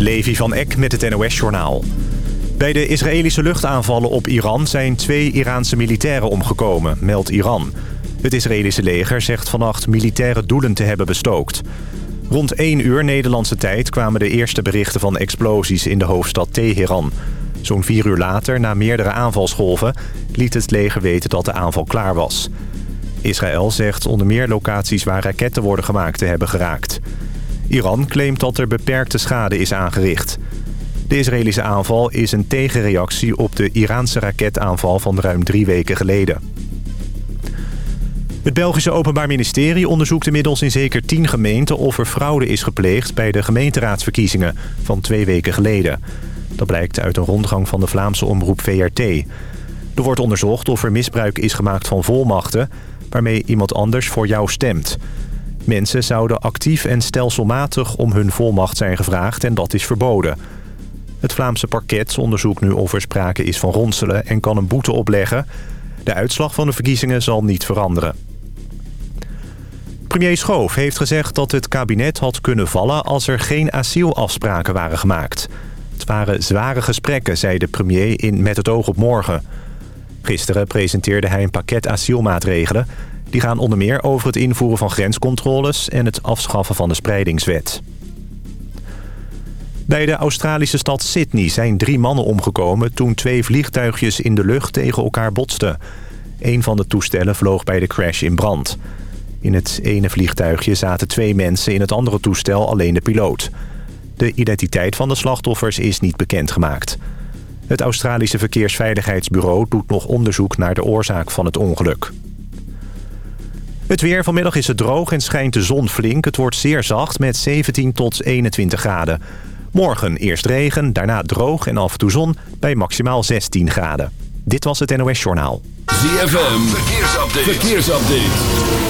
Levi van Eck met het NOS-journaal. Bij de Israëlische luchtaanvallen op Iran zijn twee Iraanse militairen omgekomen, meldt Iran. Het Israëlische leger zegt vannacht militaire doelen te hebben bestookt. Rond 1 uur Nederlandse tijd kwamen de eerste berichten van explosies in de hoofdstad Teheran. Zo'n vier uur later, na meerdere aanvalsgolven, liet het leger weten dat de aanval klaar was. Israël zegt onder meer locaties waar raketten worden gemaakt te hebben geraakt. Iran claimt dat er beperkte schade is aangericht. De Israëlische aanval is een tegenreactie op de Iraanse raketaanval van ruim drie weken geleden. Het Belgische Openbaar Ministerie onderzoekt inmiddels in zeker tien gemeenten... of er fraude is gepleegd bij de gemeenteraadsverkiezingen van twee weken geleden. Dat blijkt uit een rondgang van de Vlaamse omroep VRT. Er wordt onderzocht of er misbruik is gemaakt van volmachten... waarmee iemand anders voor jou stemt. Mensen zouden actief en stelselmatig om hun volmacht zijn gevraagd en dat is verboden. Het Vlaamse parket onderzoekt nu of er sprake is van ronselen en kan een boete opleggen. De uitslag van de verkiezingen zal niet veranderen. Premier Schoof heeft gezegd dat het kabinet had kunnen vallen als er geen asielafspraken waren gemaakt. Het waren zware gesprekken, zei de premier in Met het oog op morgen. Gisteren presenteerde hij een pakket asielmaatregelen... Die gaan onder meer over het invoeren van grenscontroles... en het afschaffen van de spreidingswet. Bij de Australische stad Sydney zijn drie mannen omgekomen... toen twee vliegtuigjes in de lucht tegen elkaar botsten. Een van de toestellen vloog bij de crash in brand. In het ene vliegtuigje zaten twee mensen, in het andere toestel alleen de piloot. De identiteit van de slachtoffers is niet bekendgemaakt. Het Australische Verkeersveiligheidsbureau doet nog onderzoek naar de oorzaak van het ongeluk. Het weer vanmiddag is het droog en schijnt de zon flink. Het wordt zeer zacht met 17 tot 21 graden. Morgen eerst regen, daarna droog en af en toe zon bij maximaal 16 graden. Dit was het NOS Journaal. ZFM, verkeersupdate. verkeersupdate.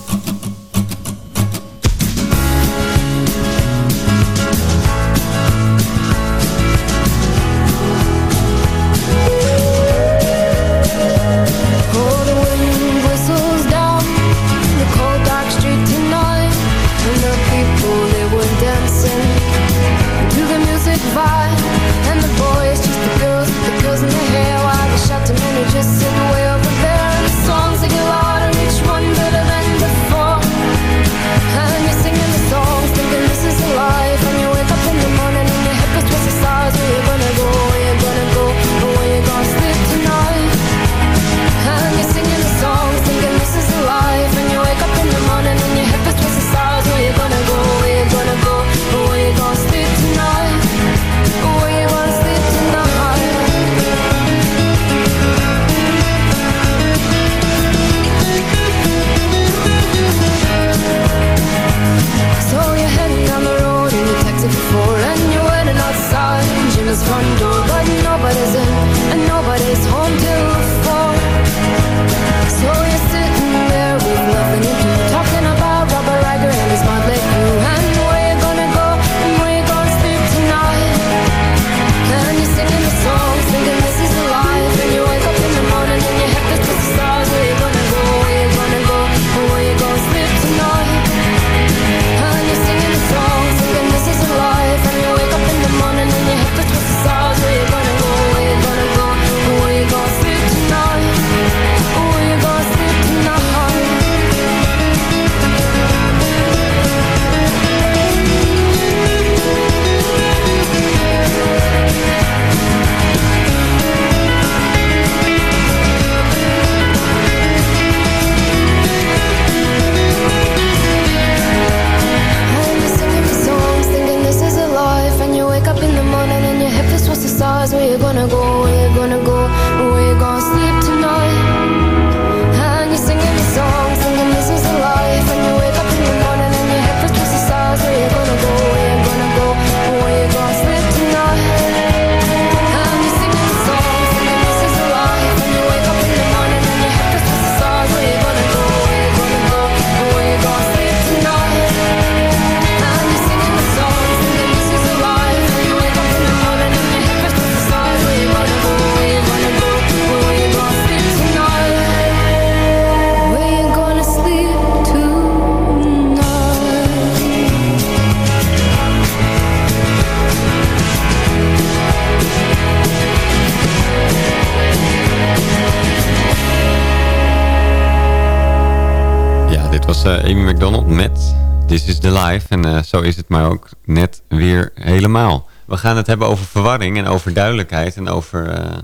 Was uh, Amy McDonald met This is the Life. En uh, zo is het maar ook net weer helemaal. We gaan het hebben over verwarring en over duidelijkheid. En over uh,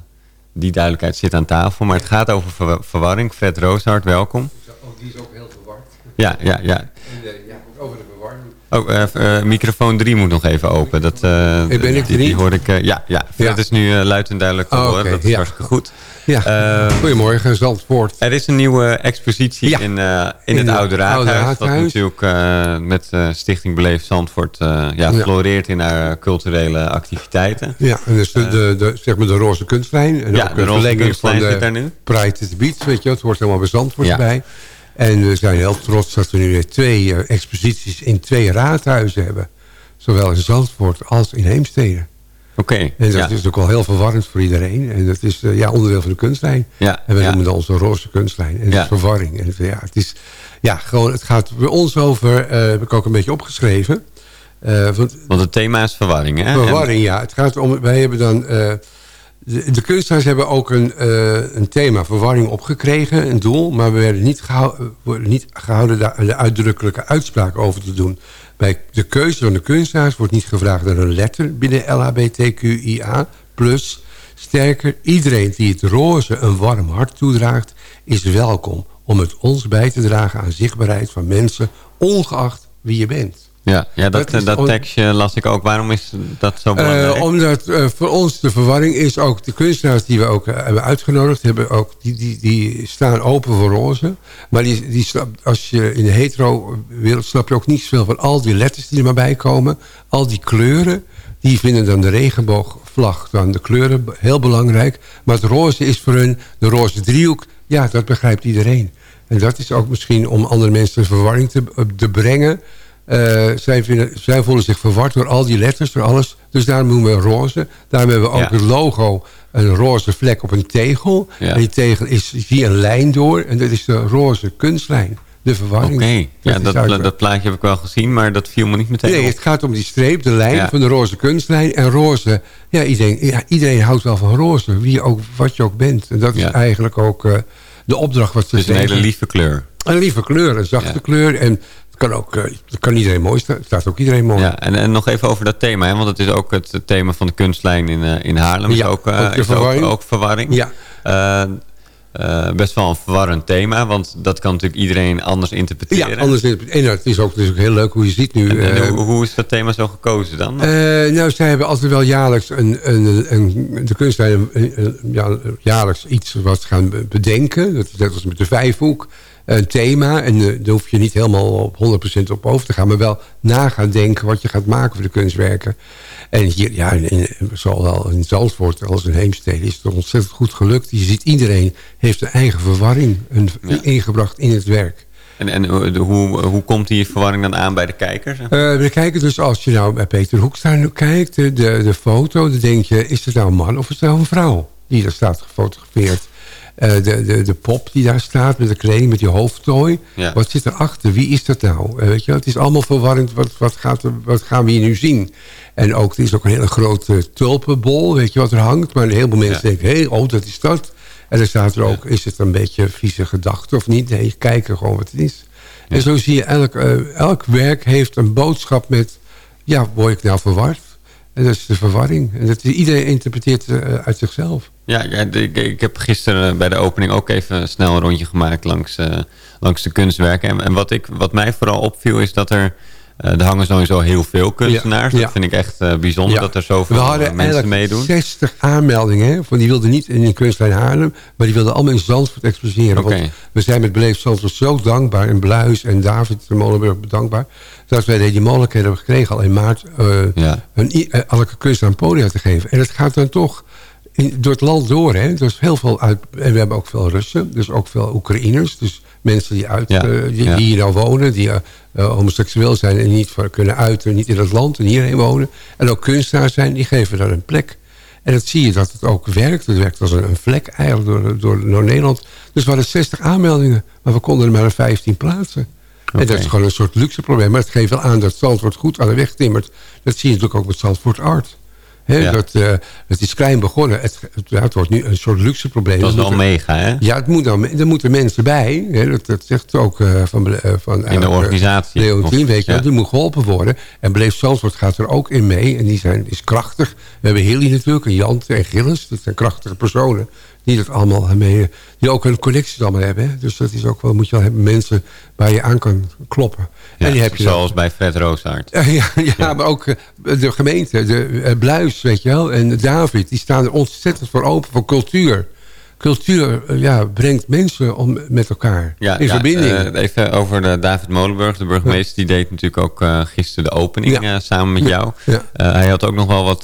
die duidelijkheid zit aan tafel. Maar het gaat over ver verwarring. Fred Rooshart, welkom. Oh, die is ook heel verward. Ja, ja, ja. En, ja, over de Oh, microfoon 3 moet nog even open. Dat, ben ik die, die, die hoor ik. ja, ja, Fred Ja. is nu luid en duidelijk te Oh, horen. oké, Dat is ja. hartstikke goed. Ja. Eh, Goedemorgen, Zandvoort. Er is een nieuwe expositie Ja. in, eh, in, In het Oude Raadhuis. Raadhuis. natuurlijk eh, met eh, Stichting Beleef Zandvoort eh, ja, floreert in haar eh, culturele activiteiten. Ja, en dus de, de, de, zeg maar de roze kunstlijn. En Ja, ook de roze kunstlijn zit daar nu. Pride to the Beach, weet je, het hoort helemaal bij Zandvoort Ja. En we zijn heel trots dat we nu weer twee eh, exposities in twee raadhuizen hebben. Zowel in Zandvoort als in Heemstede. Oké, En dat ja. is ook wel heel verwarrend voor iedereen. En dat is eh, ja, onderdeel van de kunstlijn. Ja, En we ja. noemen dat onze roze kunstlijn. En dat is verwarring. En het, ja, het, is, ja, gewoon, het gaat bij ons over, eh, heb ik ook een beetje opgeschreven. Eh, want Want het thema is verwarring, hè? Verwarring, ja. Het gaat om, wij hebben dan... eh, de, de kunstenaars hebben ook een, eh, een thema, verwarring, opgekregen. Een doel, maar we werden niet, gehou- worden niet gehouden daar een uitdrukkelijke uitspraak over te doen. Bij de keuze van de kunstenaars wordt niet gevraagd naar een letter binnen LHBTQIA+. Sterker, iedereen die het roze een warm hart toedraagt... is welkom om met ons bij te dragen aan zichtbaarheid van mensen... ongeacht wie je bent. Ja, ja dat, Dat tekstje las ik ook. Waarom is dat zo belangrijk? Eh, omdat eh, voor ons de verwarring is ook de kunstenaars die we ook eh, hebben uitgenodigd, hebben ook, die, die, die staan open voor roze. Maar die, die, als je in de hetero wereld snap je ook niet zoveel van al die letters die er maar bij komen. Al die kleuren, die vinden dan de regenboogvlag, dan de kleuren heel belangrijk. Maar het roze is voor hun, de roze driehoek, ja, dat begrijpt iedereen. En dat is ook misschien om andere mensen in verwarring te, te brengen. Eh, zij, vinden, zij voelen zich verward door al die letters, door alles. Dus daarom noemen we roze. Daarom hebben we ook Ja. het logo, een roze vlek op een tegel. Ja. En die tegel is, zie je een lijn door. En dat is de roze kunstlijn. De verwarring. Oké, ja, dat, dat plaatje heb ik wel gezien, maar dat viel me niet meteen Nee, op. het gaat om die streep, de lijn Ja. van de roze kunstlijn. En roze, ja iedereen, ja, iedereen houdt wel van roze. Wie ook, wat je ook bent. En dat is eigenlijk ook eh, de opdracht wat ze Het is een zeggen. hele lieve kleur. Een lieve kleur, een zachte kleur. En kan, ook, eh, kan iedereen mooi staan. Het staat ook iedereen mooi. Ja, en, en nog even over dat thema, hè, want het is ook het, thema van de kunstlijn in, eh, in Haarlem. Ja, is ook, eh, ook is verwarring. Ook, ook verwarring. Ja. Eh, eh, best wel een verwarrend thema, want dat kan natuurlijk iedereen anders interpreteren. Ja, anders het, en het is ook, is ook heel leuk hoe je ziet nu. En, en eh, hoe, hoe is dat thema zo gekozen dan? eh, nou, zij hebben altijd wel jaarlijks een, een, een, de kunstenaar een- ja, jaarlijks iets wat gaan be- bedenken. Dat is net als met de vijfhoek. Een thema. En eh, daar hoef je niet helemaal op 100% op over te gaan. Maar wel na gaan denken wat je gaat maken voor de kunstwerken. En hier, ja, in, in, zowel in Zandvoort als in Heemstede is het ontzettend goed gelukt. Je ziet iedereen heeft een eigen verwarring een, Ja. ingebracht in het werk. En, en hoe- de- hoe, komt die verwarring dan aan bij de kijkers? Eh, we kijken dus als je nou bij Peter Hoekstra nu kijkt, de, de, de foto, dan denk je, is het nou een man of is het nou een vrouw die daar staat gefotografeerd? Eh, de, de, de pop die daar staat met de kleding, met die hoofdtooi. Ja. Wat zit erachter? Wie is dat nou? Eh, weet je, het is allemaal verwarrend. Wat, wat, gaat wat gaan we hier nu zien? En ook, er is ook een hele grote tulpenbol, weet je wat er hangt. Maar een heleboel mensen Ja. denken, hé, hey, oh, dat is dat. En dan staat er ook, is het een beetje vieze gedachte of niet? Nee, kijken gewoon wat het is. En zo zie je, elk, eh, elk werk heeft een boodschap met... ja, word ik nou verward? En dat is de verwarring. En dat, iedereen interpreteert uit zichzelf. Ja, ik, ik heb gisteren bij de opening ook even snel een rondje gemaakt langs, eh, langs de kunstwerken. En, en wat, ik, wat mij vooral opviel is dat er... eh, er hangen sowieso heel veel kunstenaars. Ja, Dat vind ik echt eh, bijzonder Ja. dat er zoveel We hadden mensen meedoen. 60 aanmeldingen. Hè, van die wilden niet in de kunstlijn Haarlem. Maar die wilden allemaal in Zandvoort exposeren. Want we zijn met Beleefd Zandvoort zo dankbaar. En Bluis en David de Molenburg bedankbaar. Dat wij die mogelijkheid hebben gekregen al in maart. Ja. een, elke kunstenaar een podium te geven. En het gaat dan toch door het land door. Hè? Dus heel veel uit, en we hebben ook veel Russen. Dus ook veel Oekraïners. Dus mensen die, uit, Ja, eh, die, ja. die hier nou wonen. Die eh, eh, homoseksueel zijn en niet voor kunnen uiten. Niet in het land en hierheen wonen. En ook kunstenaars zijn. Die geven daar een plek. En dat zie je dat het ook werkt. Het werkt als een, een vlek eigenlijk door, door, door Nederland. Dus we hadden 60 aanmeldingen. Maar we konden er maar 15 plaatsen. En dat is gewoon een soort luxe probleem. Maar het geeft wel aan dat Zandvoort goed aan de weg timmert. Dat zie je natuurlijk ook met Zandvoort Art. Ja. dat, eh, het is klein begonnen. Het, wordt nu een soort luxe probleem. Dat is wel mega, hè? Ja, het moet dan, er moeten mensen bij. Dat, dat zegt ook eh, van, eh, van In de eh, organisatie. Leontien, weet je, Ja. die moet geholpen worden. En Beleef Zandvoort gaat er ook in mee. En die zijn, is krachtig. We hebben Hilly natuurlijk, en Jante en Gilles. Dat zijn krachtige personen. Die dat allemaal mee, die ook hun connecties allemaal hebben. Hè. Dus dat is ook wel, moet je wel hebben, mensen waar je aan kan kloppen. Ja, en die heb je dan- zoals bij Fred Roosaard. ja, ja, ja, maar ook eh, de gemeente, de eh, Bluis, weet je wel, en David, die staan er ontzettend voor open voor cultuur. Cultuur eh, ja, brengt mensen om, met elkaar Ja, in ja, verbinding. even over de David Molenburg, de burgemeester. Die deed natuurlijk ook gisteren de opening Ja. samen met jou. Ja. Hij had ook nog wel wat...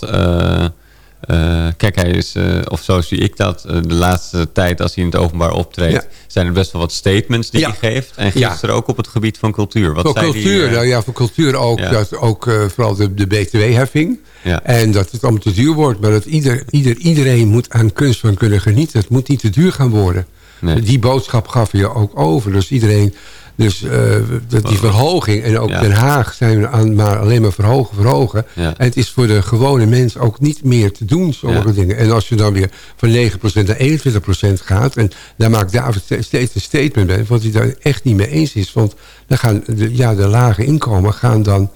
eh, kijk, hij is, eh, of zo zie ik dat, eh, de laatste tijd als hij in het openbaar optreedt... Ja. zijn er best wel wat statements die Ja. hij geeft. En Ja. gisteren ook op het gebied van cultuur. Wat voor zei cultuur, nou ja, voor cultuur ook, dat ook vooral de, de btw-heffing. Ja. En dat het allemaal te duur wordt. Maar dat ieder, ieder, iedereen moet aan kunst van kunnen genieten. Het moet niet te duur gaan worden. Nee. Die boodschap gaf je ook over. Dus iedereen... Dus eh, dat die verhoging, en ook Ja. Den Haag zijn we aan maar alleen maar verhogen, verhogen. Ja. En het is voor de gewone mens ook niet meer te doen, sommige Ja. dingen. En als je dan weer van 9% naar 21% gaat... en daar maakt David ste- steeds een statement bij... wat hij daar echt niet mee eens is. Want dan gaan de, ja, de lage inkomen gaan dan...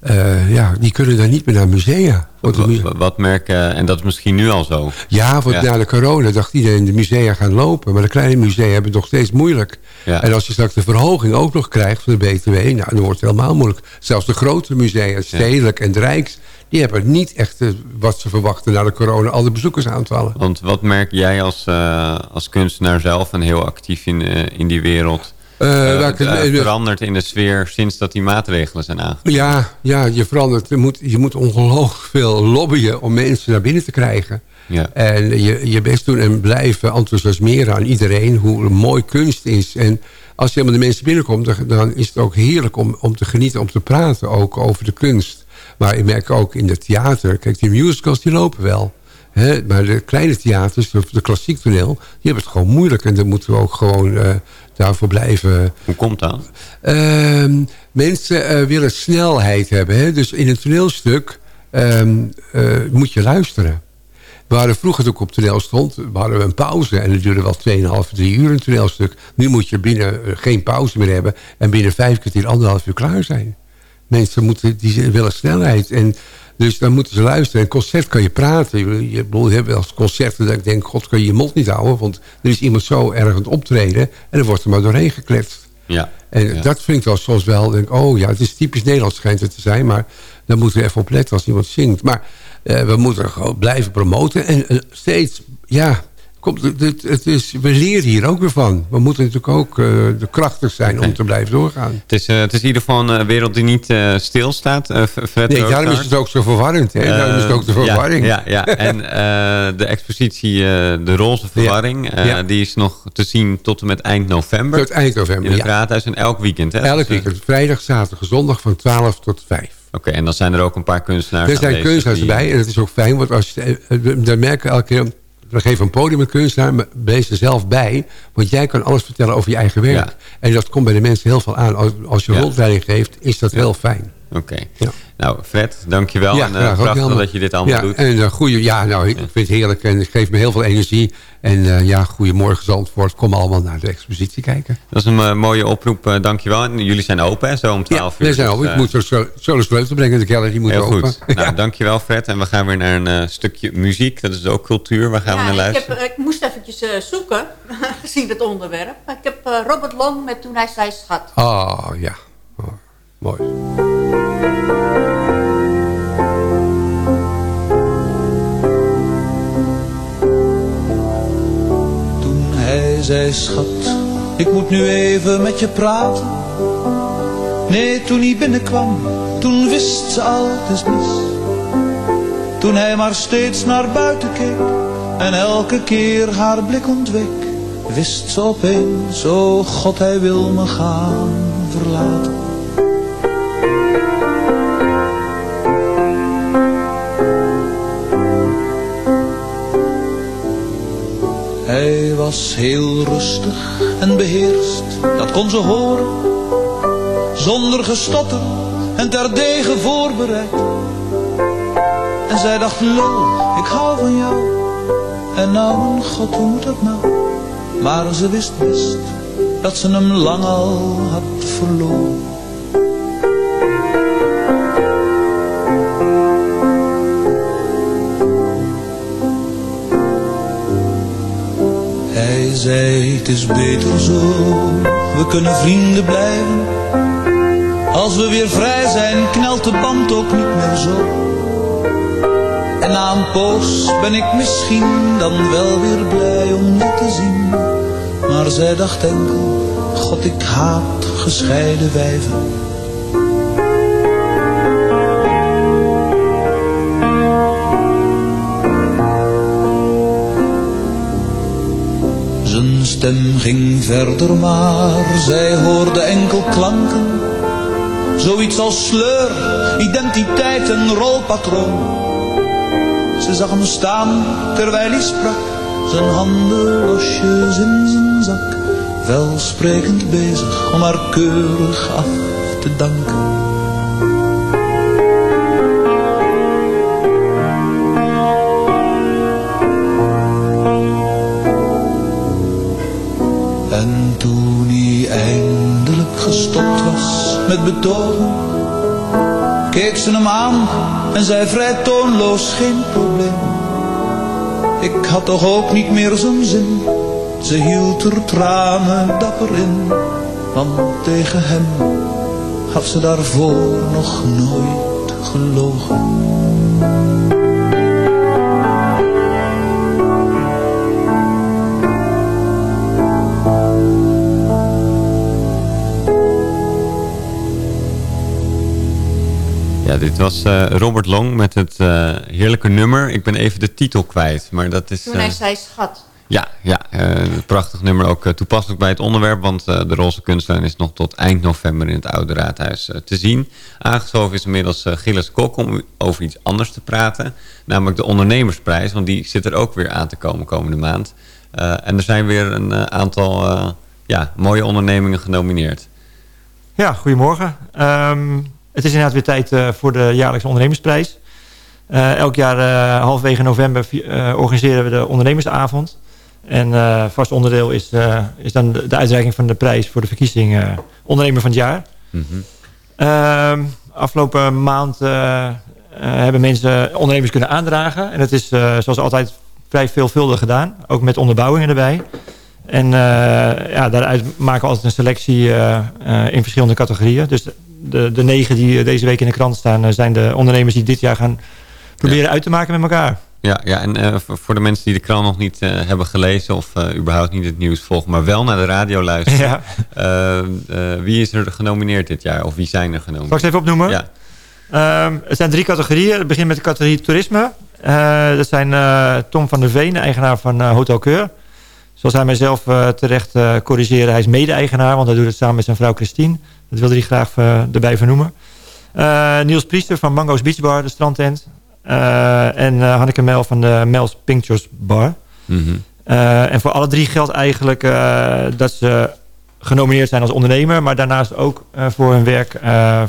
eh, ja, die kunnen dan niet meer naar musea. Wat, wat merken, en dat is misschien nu al zo. ja, want Ja. na de corona dacht iedereen de musea gaan lopen. Maar de kleine musea hebben het nog steeds moeilijk. Ja. En als je straks de verhoging ook nog krijgt van de BTW... Nou, dan wordt het helemaal moeilijk. Zelfs de grote musea, Stedelijk en Rijks... die hebben niet echt eh, wat ze verwachten na de corona... al de bezoekersaantallen. Want wat merk jij als, eh, als kunstenaar zelf en heel actief in, in die wereld... Eh, eh, veranderd in de sfeer sinds dat die maatregelen zijn aangekomen? Ja, ja je verandert. Je moet, je moet ongelooflijk veel lobbyen om mensen naar binnen te krijgen. Ja. En je, je best doen en blijven enthousiasmeren aan iedereen hoe mooi kunst is. En als je helemaal de mensen binnenkomt, dan, dan is het ook heerlijk om, om te genieten, om te praten ook over de kunst. Maar ik merk ook in het theater, kijk die musicals die lopen wel. Hè, maar de kleine theaters, de, de klassiek toneel, die hebben het gewoon moeilijk. En dan moeten we ook gewoon eh, daarvoor blijven Hoe komt dat? Ehm, mensen eh, willen snelheid hebben. Hè? Dus in een toneelstuk ehm, eh, moet je luisteren. We hadden vroeger toen ik op toneel stond, we hadden we een pauze. En dat duurde wel 2,5, 3 uur een toneelstuk. Nu moet je binnen geen pauze meer hebben. En binnen vijf kwartier, anderhalf uur klaar zijn. Mensen moeten, die willen snelheid. En dus dan moeten ze luisteren. En concert kan je praten. Je, je, je hebt wel concerten dat ik denk... God, kan je je mond niet houden. Want er is iemand zo erg aan het optreden. En dan wordt er maar doorheen gekletst. Ja. En Ja. dat vind ik wel soms wel. Denk, oh ja, het is typisch Nederlands schijnt het te zijn. Maar daar moeten we even op letten als iemand zingt. Maar eh, we moeten gewoon blijven promoten. En eh, steeds, ja, komt, het, is, we leren hier ook weer van. We moeten natuurlijk ook eh, de krachtig zijn om te blijven doorgaan. Het is, eh, het is in ieder geval een wereld die niet eh, stilstaat. eh, Nee, daarom is het ook zo verwarrend. Hè? daarom is het ook de Eh, ja, verwarring. Ja, ja, en eh, de expositie eh, De Roze Verwarring... eh, Ja. die is nog te zien tot en met eind november. Tot eind november, In het raadhuis en elk weekend. Hè? Elk eh, weekend. Vrijdag, zaterdag, zondag van 12 tot 5. Oké, en dan zijn er ook een paar kunstenaars Er zijn kunstenaars die- bij en het is ook fijn, want als je, eh, we, we merken elke keer... We geven een podium een kunstenaar, maar wees er zelf bij. Want jij kan alles vertellen over je eigen werk. Ja. En dat komt bij de mensen heel veel aan. Als, als je Ja. rondleiding geeft, is dat heel fijn. Oké. Ja. Nou, Fred, dankjewel. en eh, graag ook prachtig helemaal. dat je dit allemaal ja, doet. En, uh, goeie, ja, nou, ik vind het heerlijk en het geeft me heel veel energie. En uh, ja, goedemorgen Zandvoort. Kom allemaal naar de expositie kijken. Dat is een uh, mooie oproep, uh, dankjewel. En jullie zijn open, hè, zo om 12 ja, uur. we zijn dus, open. Ik moet er zo, zo de sleutel brengen. De kelder die moet Heel open. goed. Nou, dankjewel Fred. En we gaan weer naar een stukje muziek. Dat is ook cultuur. Waar gaan ja, we naar ik, luisteren? heb, ik moest eventjes zoeken, gezien het onderwerp. Ik heb Robert Long met Toen hij zei schat. Ah, ja. Oh, mooi. Schat, ik moet nu even met je praten. Nee, toen hij binnenkwam, toen wist ze al, mis. Toen hij maar steeds naar buiten keek en elke keer haar blik ontweek, wist ze opeens, oh God, hij wil me gaan verlaten. Was heel rustig en beheerst, dat kon ze horen. Zonder gestotter en terdege voorbereid. En zij dacht, lul, ik hou van jou. En nou, mijn god, hoe moet dat nou? Maar ze wist best dat ze hem lang al had verloren. Hij zei, het is beter zo, we kunnen vrienden blijven. Als we weer vrij zijn, knelt de band ook niet meer zo. En na een poos ben ik misschien dan wel weer blij om je te zien. Maar zij dacht enkel, God ik haat gescheiden wijven. Stem ging verder, maar zij hoorde enkel klanken. Zoiets als sleur, identiteit en rolpatroon. Ze zag hem staan terwijl hij sprak, zijn handen losjes in zijn zak. Welsprekend bezig om haar keurig af te danken. Met betogen, keek ze hem aan en zei vrij toonloos geen probleem. Ik had toch ook niet meer zo'n zin, ze hield er tranen dapper in, want tegen hem had ze daarvoor nog nooit gelogen. Ja, dit was eh, Robert Long met het eh, heerlijke nummer. Ik ben even de titel kwijt, maar dat is... Toen hij eh, zei schat. Ja, ja eh, een prachtig nummer. Ook eh, toepasselijk bij het onderwerp. Want eh, de Roze Kunstlijn is nog tot eind november in het Oude Raadhuis te zien. Aangeschoven is inmiddels eh, Gilles Kok om over iets anders te praten. Namelijk de ondernemersprijs. Want die zit er ook weer aan te komen komende maand. Eh, en er zijn weer een aantal eh, ja, mooie ondernemingen genomineerd. Ja, goedemorgen. Ehm, het is inderdaad weer tijd eh, voor de jaarlijkse ondernemersprijs. Eh, elk jaar eh, halverwege november organiseren we de ondernemersavond. En vast onderdeel is, is dan de, de uitreiking van de prijs voor de verkiezing ondernemer van het jaar. Mhm. Ehm, afgelopen maand hebben mensen ondernemers kunnen aandragen. En dat is zoals altijd vrij veelvuldig gedaan. Ook met onderbouwingen erbij. En eh, ja, daaruit maken we altijd een selectie eh, eh, in verschillende categorieën. Dus de, de, negen die deze week in de krant staan... zijn de ondernemers die dit jaar gaan proberen uit te maken met elkaar. Ja, ja en voor de mensen die de krant nog niet hebben gelezen... of überhaupt niet het nieuws volgen, maar wel naar de radio luisteren... Ja. wie is er genomineerd dit jaar? Of wie zijn er Zal ik genomineerd? ze even opnoemen? Ja, Ehm, het zijn drie categorieën. Het begint met de categorie toerisme. Dat zijn Tom van der Veen, eigenaar van Hotel Keur. Zoals hij mijzelf terecht eh corrigeren. Hij is mede-eigenaar, want hij doet het samen met zijn vrouw Christine. Dat wilde hij graag eh, erbij vernoemen. Eh, Niels Priester van Mango's Beach Bar, de strandtent. En Hanneke Mel van de Mel's Pictures Bar. Mhm. En voor alle drie geldt eigenlijk dat ze genomineerd zijn als ondernemer. Maar daarnaast ook voor hun werk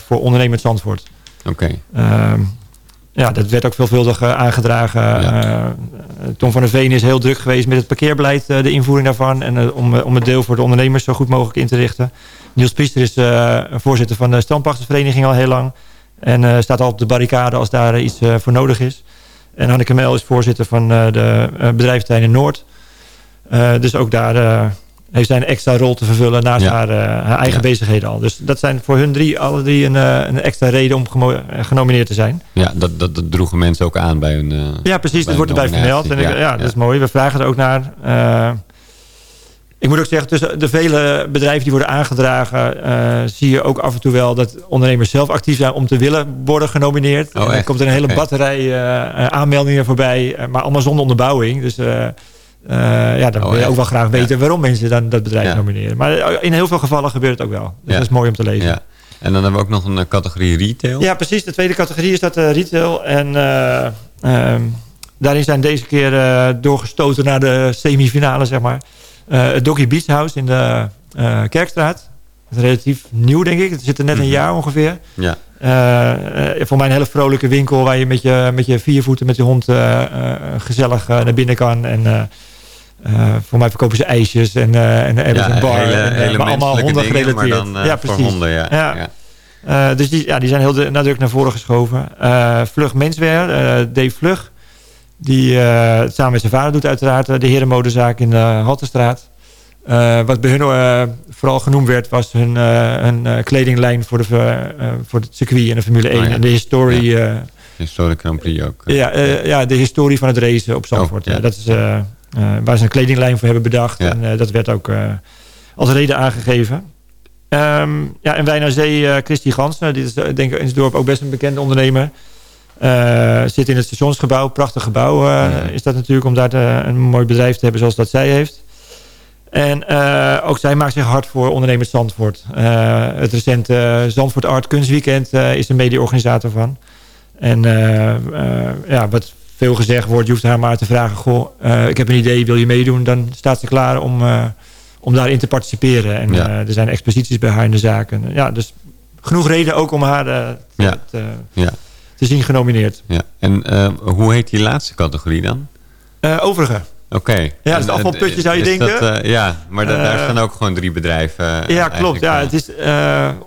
voor ondernemend Zandvoort. oké. Ehm, ja, dat werd ook veelvuldig eh, aangedragen. Ja. Eh, Tom van der Veen is heel druk geweest met het parkeerbeleid, eh, de invoering daarvan. En om, om het deel voor de ondernemers zo goed mogelijk in te richten. Niels Priester is voorzitter van de Standpachtersvereniging al heel lang. En staat al op de barricade als daar iets voor nodig is. En Hanneke Mel is voorzitter van de uh, bedrijventerrein Noord. Dus ook daar heeft zij een extra rol te vervullen naast Ja. haar, eh, haar eigen Ja. bezigheden al. Dus dat zijn voor hun drie, alle drie een, eh, een extra reden om eh, genomineerd te zijn. Ja, dat, dat, dat droegen mensen ook aan bij hun... Ja, precies. Dat wordt erbij vermeld. En nominatie. ik- ja, dat is mooi. We vragen er ook naar. Ik moet ook zeggen, tussen de vele bedrijven die worden aangedragen... zie je ook af en toe wel dat ondernemers zelf actief zijn... om te willen worden genomineerd. Oh, en dan komt er een hele batterij aanmeldingen voorbij. maar allemaal zonder onderbouwing. Dus ja, dan Oh, wil je ook wel graag weten... waarom mensen dan dat bedrijf nomineren. Maar eh, in heel veel gevallen gebeurt het ook wel. Dus dat is mooi om te lezen. Ja. En dan hebben we ook nog een eh, categorie retail. Ja, precies. De tweede categorie is dat eh, retail. En eh, ehm, daarin zijn deze keer eh, doorgestoten naar de semifinale, zeg maar. Eh, het Doggy Beach House in de eh, Kerkstraat. Is relatief nieuw, denk ik. Het zit er net een Mhm. jaar ongeveer. Ja. Eh, eh, voor mij een hele vrolijke winkel waar je met je, met je vier voeten met je hond eh, eh, gezellig eh, naar binnen kan. En eh, voor mij verkopen ze ijsjes en, eh en een bar. hele, en, eh, hele allemaal honden dingen, gerelateerd. dan ja, precies. honden. Ja. Ja. Ja. Dus die, ja, die zijn heel de- nadrukkelijk naar voren geschoven. Vlug Menswear, Dave Vlug. Die samen met zijn vader doet uiteraard de herenmodezaak in de Haltestraat. Wat bij hun vooral genoemd werd, was hun, hun kledinglijn voor, de, voor het circuit en de Formule 1. Oh ja. En de historie. Historic Grand Prix ook. ja, ja, de historie van het racen op Zandvoort. Oh, ja. Eh, dat is waar ze een kledinglijn voor hebben bedacht. Ja. En eh, dat werd ook eh, als reden aangegeven. Ehm, ja, en Wijn aan Zee, eh Christy Gansen, dit is eh, denk ik in het dorp ook best een bekende ondernemer. Eh, zit in het stationsgebouw, prachtig gebouw eh, is dat natuurlijk om daar te- een mooi bedrijf te hebben zoals dat zij heeft. En eh, ook zij maakt zich hard voor ondernemers Zandvoort. Eh, het recente Zandvoort Art Kunstweekend eh, is een mede-organisator van. En eh, eh, ja, wat veel gezegd wordt, je hoeft haar maar te vragen... Goh, eh, ik heb een idee, wil je meedoen? Dan staat ze klaar om, eh, om daarin te participeren. En Ja. eh, er zijn exposities bij haar in de zaak. En, eh, ja, dus genoeg reden ook om haar te, Ja. te, Ja. te zien genomineerd. Ja. En hoe heet die laatste categorie dan? Overige. Oké. Ja, het is En, afvalputje, zou je denken? dat, ja, maar da- daar staan ook gewoon drie bedrijven. Ja, klopt. Ja, het is,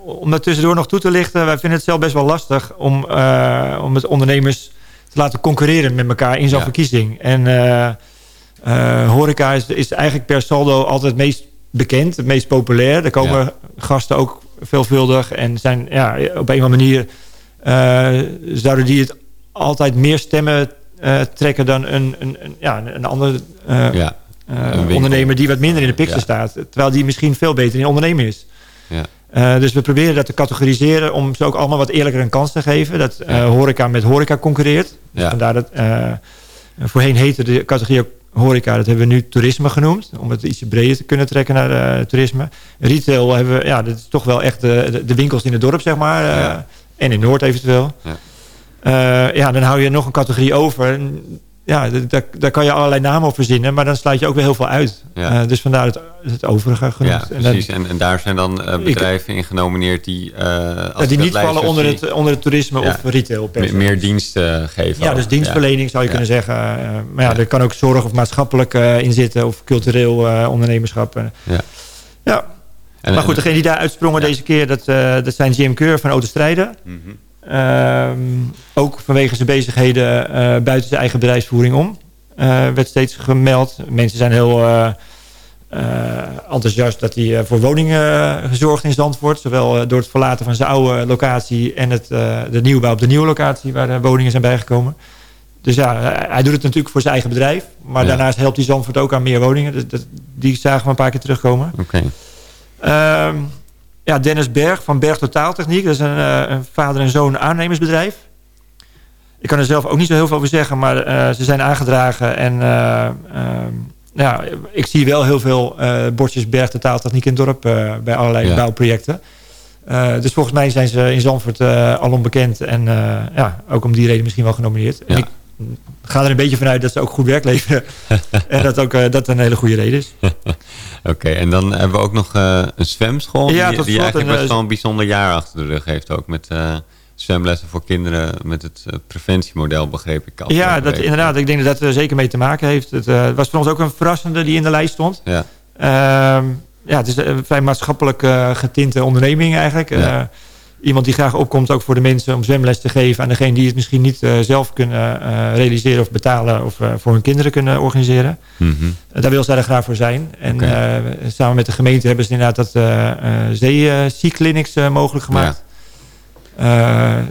om dat tussendoor nog toe te lichten... wij vinden het zelf best wel lastig... om, om het ondernemers te laten concurreren met elkaar in zo'n Ja. verkiezing. En eh, eh, horeca is, is eigenlijk per saldo altijd het meest bekend, het meest populair. Er komen Ja. gasten ook veelvuldig. En zijn, ja, op een of andere manier eh, zouden die het altijd meer stemmen trekken... dan een, een, een, ja, een, ja. winkel. ondernemer die wat minder in de Ja. staat. Terwijl die misschien veel beter in ondernemen is. Ja. Eh, dus we proberen dat te categoriseren om ze ook allemaal wat eerlijker een kans te geven. Dat eh, horeca met horeca concurreert. Dus Ja. vandaar dat eh, voorheen heette de categorie ook horeca, dat hebben we nu toerisme genoemd. Om het iets breder te kunnen trekken naar toerisme. Retail hebben we, ja, dat is toch wel echt de, de, winkels in het dorp, zeg maar. Ja. En in Noord eventueel. Ja. Ja, dan hou je nog een categorie over. En Ja, daar, daar kan je allerlei namen op verzinnen, maar dan sluit je ook weer heel veel uit. Ja. Eh, dus vandaar het, het overige genoemd. Ja, En dan- precies. En, en daar zijn dan eh, bedrijven in genomineerd die... eh, Ja, ik die niet vallen onder het, onder het toerisme Ja. of retail. per me- se. meer diensten geven. Ja, dus dienstverlening zou je kunnen zeggen. Maar ja, er kan ook zorg of maatschappelijk in zitten. Of cultureel ondernemerschap. Ja. En- maar goed, en- degene die daar uitsprongen deze keer... Dat, dat zijn Jim Keur van Autostrijden. Ehm, ook vanwege zijn bezigheden eh, buiten zijn eigen bedrijfsvoering om. eh, werd steeds gemeld. Mensen zijn heel eh, enthousiast dat hij voor woningen gezorgd in Zandvoort. Zowel door het verlaten van zijn oude locatie en het, de nieuwbouw op de nieuwe locatie waar de woningen zijn bijgekomen. Dus ja, hij- doet het natuurlijk voor zijn eigen bedrijf. Maar Ja. daarnaast helpt hij Zandvoort ook aan meer woningen. Dus dat, die zagen we een paar keer terugkomen. Oké. Ehm, ja, Dennis Berg van Berg Totaaltechniek. Dat is een, eh, een vader en zoon aannemersbedrijf. Ik kan er zelf ook niet zo heel veel over zeggen, maar eh, ze zijn aangedragen. En eh, ja, ik zie wel heel veel bordjes Berg Totaaltechniek in het dorp bij allerlei Ja. bouwprojecten. Dus volgens mij zijn ze in Zandvoort al onbekend. En ja, ook om die reden misschien wel genomineerd. En Ja. ik ga er een beetje vanuit dat ze ook goed werk leveren. en dat ook, eh, dat een hele goede reden is. Oké, en dan hebben we ook nog eh, een zwemschool. Ja, die die eigenlijk een, best eh, wel een bijzonder jaar achter de rug heeft. Ook met zwemlessen voor kinderen. Met het preventiemodel, begreep ik. Ja, afgelopen dat, inderdaad. Ik denk dat dat er zeker mee te maken heeft. Het was voor ons ook een verrassende die in de lijst stond. Ja, Ehm, ja, het is een vrij maatschappelijk getinte onderneming eigenlijk. Ja. Iemand die graag opkomt ook voor de mensen om zwemles te geven... aan degene die het misschien niet eh, zelf kunnen eh, realiseren of betalen... of eh, voor hun kinderen kunnen organiseren. Mhm. Daar wil zij er graag voor zijn. En samen met de gemeente hebben ze inderdaad dat zee-clinics mogelijk gemaakt.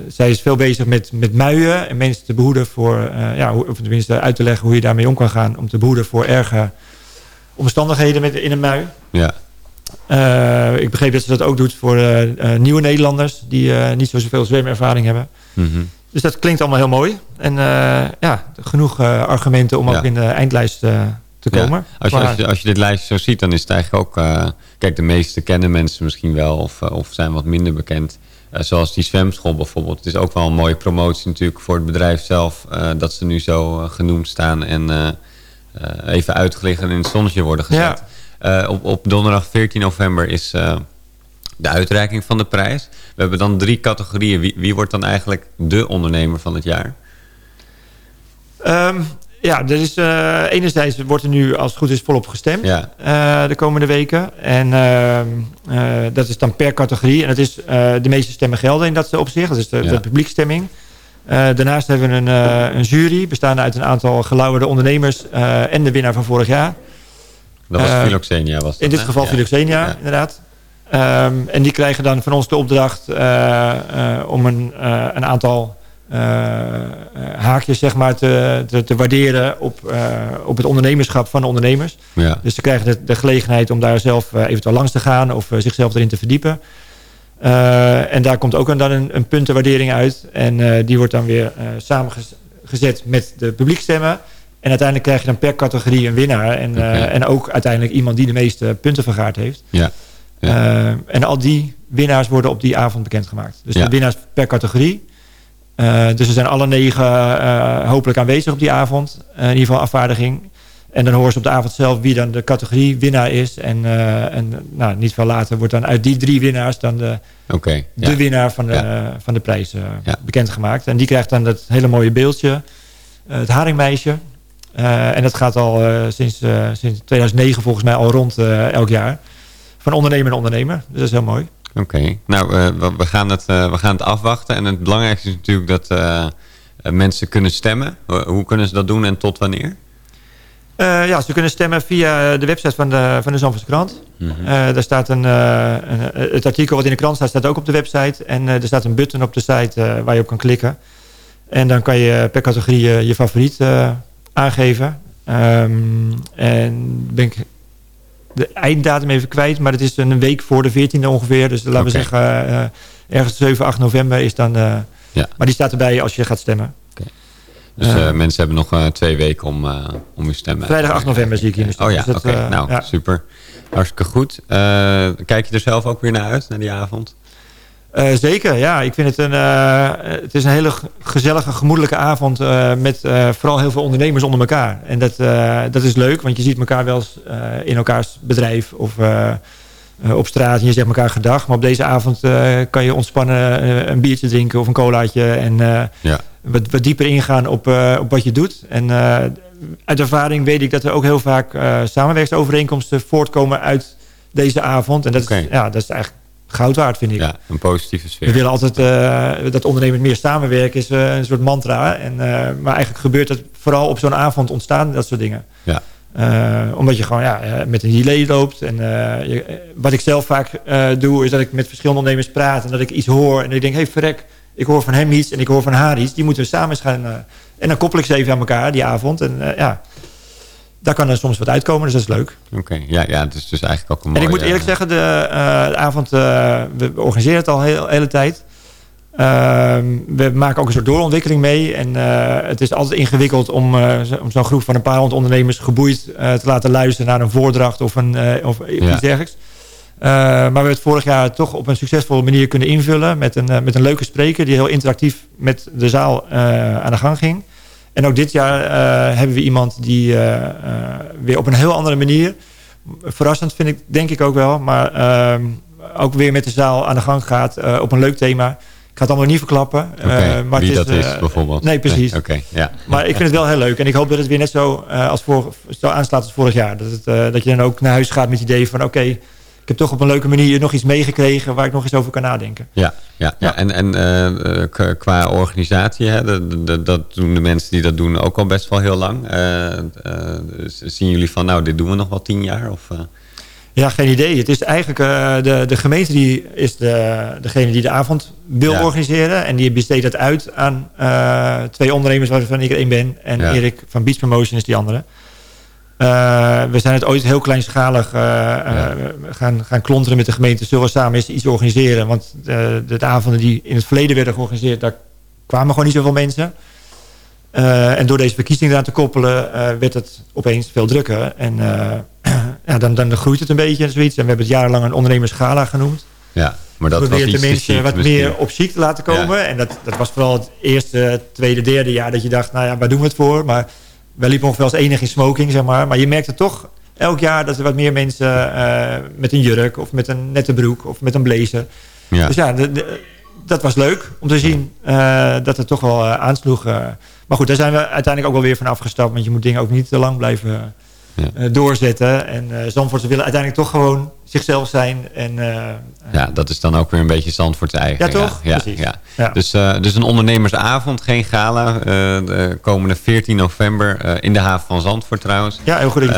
Zij is veel bezig met, met muien en mensen te behoeden voor, ja, of tenminste uit te leggen hoe je daarmee om kan gaan. Om te behoeden voor erge omstandigheden met, in een mui. Ja. Uh, ik begreep dat ze dat ook doet voor nieuwe Nederlanders die niet zo zoveel zwemervaring hebben. Mm -hmm. Dus dat klinkt allemaal heel mooi. En ja, genoeg argumenten om ja. ook in de eindlijst te komen. Ja. Als, je, als, je, als je dit lijstje zo ziet, dan is het eigenlijk ook... Kijk, de meeste kennen mensen misschien wel of, of zijn wat minder bekend. Zoals die zwemschool bijvoorbeeld. Het is ook wel een mooie promotie natuurlijk voor het bedrijf zelf... dat ze nu zo genoemd staan en even uitgelicht en in het zonnetje worden gezet. Ja. Op, op donderdag 14 november is de uitreiking van de prijs. We hebben dan drie categorieën. Wie, wie wordt dan eigenlijk de ondernemer van het jaar? Ehm, ja, er is, eh, enerzijds wordt er nu als het goed is volop gestemd Ja. eh, de komende weken. En ehm, eh, dat is dan per categorie. En dat is eh, de meeste stemmen gelden in dat opzicht. Dat is de, Ja. de publiekstemming. Eh, daarnaast hebben we een, eh, een jury bestaande uit een aantal gelauwerde ondernemers eh, en de winnaar van vorig jaar. Dat was Eh, Philoxenia. Was dat, In dit hè? geval Ja. Philoxenia, Ja. inderdaad. Ehm, en die krijgen dan van ons de opdracht eh, eh, om een, een aantal haakjes zeg maar, te, te, te waarderen op, op het ondernemerschap van de ondernemers. Ja. Dus ze krijgen de, de gelegenheid om daar zelf eventueel langs te gaan of zichzelf erin te verdiepen. En daar komt ook dan een, een puntenwaardering uit. En die wordt dan weer samengezet met de publiekstemmen. En uiteindelijk krijg je dan per categorie een winnaar. En, eh, en ook uiteindelijk iemand die de meeste punten vergaard heeft. Ja. Eh, en al die winnaars worden op die avond bekendgemaakt. Dus Ja. de winnaars per categorie. Eh, dus er zijn alle negen hopelijk aanwezig op die avond. In ieder geval afvaardiging. En dan horen ze op de avond zelf wie dan de categorie winnaar is. En, en nou, niet veel later wordt dan uit die drie winnaars dan de, de ja. winnaar van de, Ja. van de prijs bekendgemaakt. En die krijgt dan dat hele mooie beeldje. het haringmeisje. Eh, en dat gaat al eh, sinds, eh, sinds 2009 volgens mij al rond elk jaar. Van ondernemer naar ondernemer. Dus dat is heel mooi. Oké, nou we, gaan het, we gaan het afwachten. En het belangrijkste is natuurlijk dat mensen kunnen stemmen. Ho- hoe kunnen ze dat doen en tot wanneer? Ja, ze kunnen stemmen via de website van de, van de Zandvoortse krant. Mhm. Daar staat een, een- het artikel wat in de krant staat, staat ook op de website. En er staat een button op de site waar je op kan klikken. En dan kan je per categorie je favoriet aangeven. Ehm, en ben ik de einddatum even kwijt, maar het is een week voor de 14e ongeveer. Dus laten we zeggen, eh, ergens 7, 8 november is dan... eh, Ja. Maar die staat erbij als je gaat stemmen. Dus Eh. eh, mensen hebben nog twee weken om, om uw te Vrijdag 8 brengen. november zie ik hier. Oh ja, Dus oké. nou, ja. super. Hartstikke goed. Kijk je er zelf ook weer naar uit, naar die avond? Eh, zeker, ja. Ik vind het een, eh, het is een hele gezellige, gemoedelijke avond eh, met vooral heel veel ondernemers onder elkaar. En dat, dat is leuk, want je ziet elkaar wel eens in elkaars bedrijf of op straat en je zegt elkaar gedag. Maar op deze avond kan je ontspannen een biertje drinken of een colaatje en Ja. wat, wat dieper ingaan op, op wat je doet. En uit ervaring weet ik dat er ook heel vaak samenwerkingsovereenkomsten voortkomen uit deze avond. En dat, is, ja, dat is eigenlijk goud waard, vind ik. Ja, een positieve sfeer. We willen altijd eh, dat ondernemers meer samenwerken, is eh, een soort mantra. En, eh, maar eigenlijk gebeurt het vooral op zo'n avond ontstaan, dat soort dingen. Ja. Omdat je gewoon ja, met een delay loopt. En, je- wat ik zelf vaak doe, is dat ik met verschillende ondernemers praat. En dat ik iets hoor. En dat ik denk, hé hey, verrek, ik hoor van hem iets en ik hoor van haar iets. Die moeten we samen gaan... en dan koppel ik ze even aan elkaar die avond. En ja, daar kan er soms wat uitkomen, dus dat is leuk. Oké, ja, ja, het is dus eigenlijk ook een En ik mooie, moet eerlijk eh, zeggen, de, eh, de avond, eh, we organiseren het al de heel, hele tijd. Ehm, we maken ook een soort doorontwikkeling mee. En het is altijd ingewikkeld om, om zo'n groep van een paar honderd ondernemers geboeid te laten luisteren naar een voordracht of, een, of iets dergelijks. Maar we hebben het vorig jaar toch op een succesvolle manier kunnen invullen met een, met een leuke spreker die heel interactief met de zaal aan de gang ging. En ook dit jaar eh, hebben we iemand die eh, eh, weer op een heel andere manier, verrassend vind ik, denk ik ook wel, maar ehm, ook weer met de zaal aan de gang gaat op een leuk thema. Ik ga het allemaal niet verklappen. Eh, maar wie het dat is bijvoorbeeld. Nee, precies. Ja. Maar ik vind het wel heel leuk. En ik hoop dat het weer net zo, als voor, zo aanslaat als vorig jaar. Dat, het, dat je dan ook naar huis gaat met het idee van... oké, ik heb toch op een leuke manier nog iets meegekregen... waar ik nog eens over kan nadenken. Ja, ja, ja. en, en eh, k- qua organisatie, hè, dat, dat, dat doen de mensen die dat doen ook al best wel heel lang. Eh, eh, zien jullie van, nou, dit doen we nog wel tien jaar? Of, eh? Ja, geen idee. Het is eigenlijk eh, de, de gemeente die is de, degene die de avond wil Ja. organiseren. En die besteedt dat uit aan eh, twee ondernemers waarvan ik er één ben. En Ja. Erik van Beach Promotion is die andere. Eh, we zijn het ooit heel kleinschalig eh, gaan, gaan klonteren met de gemeente. Zullen we samen eens iets organiseren? Want de, de avonden die in het verleden werden georganiseerd... daar kwamen gewoon niet zoveel mensen. En door deze verkiezing eraan te koppelen... werd het opeens veel drukker. En ja, dan, dan groeit het een beetje en zoiets. En we hebben het jarenlang een ondernemersgala genoemd. Ja, maar dat was iets de mensen wat misschien. meer op ziek te laten komen. En dat, dat was vooral het eerste, tweede, derde jaar dat je dacht... nou ja, waar doen we het voor? Maar wij liepen ongeveer als enige in smoking, zeg maar. Maar je merkte toch elk jaar dat er wat meer mensen eh, met een jurk of met een nette broek of met een blazer. Ja. Dus ja, de- de- dat was leuk om te zien eh, dat het toch wel eh, aansloeg. maar goed, daar zijn we uiteindelijk ook wel weer van afgestapt. Want je moet dingen ook niet te lang blijven Ja. eh, doorzetten. En eh Zandvoortse willen uiteindelijk toch gewoon zichzelf zijn. En, eh, Ja, dat is dan ook weer een beetje Zandvoort's eigen. Ja, toch? Ja, Precies. ja. Ja. Dus, dus een ondernemersavond, geen gala. de komende 14 november in de haven van Zandvoort trouwens. ja, heel goed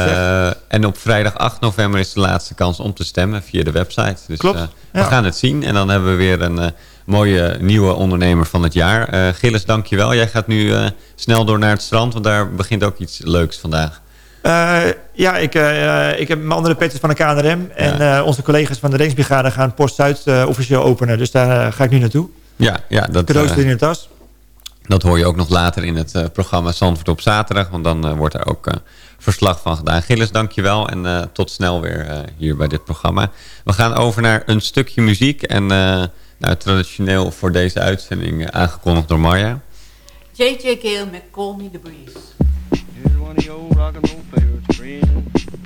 en op vrijdag 8 november is de laatste kans om te stemmen via de website. Dus Klopt, we gaan het zien. En dan hebben we weer een mooie nieuwe ondernemer van het jaar. Gilles, dankjewel. Jij gaat nu snel door naar het strand, want daar begint ook iets leuks vandaag. Eh, ja, ik, eh, ik heb mijn andere pet is van de KNRM. En eh, onze collega's van de Rijksbrigade gaan Post Zuid eh, officieel openen. Dus daar ga ik nu naartoe. Ja, ja dat, Cadeaus in de tas. Dat hoor je ook nog later in het eh, programma Zandvoort op zaterdag. Want dan eh, wordt er ook eh, verslag van gedaan. Gilles, dankjewel. En eh, tot snel weer eh, hier bij dit programma. We gaan over naar een stukje muziek. En eh, nou, traditioneel voor deze uitzending aangekondigd door Marja. J.J. Gale met Call Me The Breeze. Here's one of the old rock and roll favorites, friend.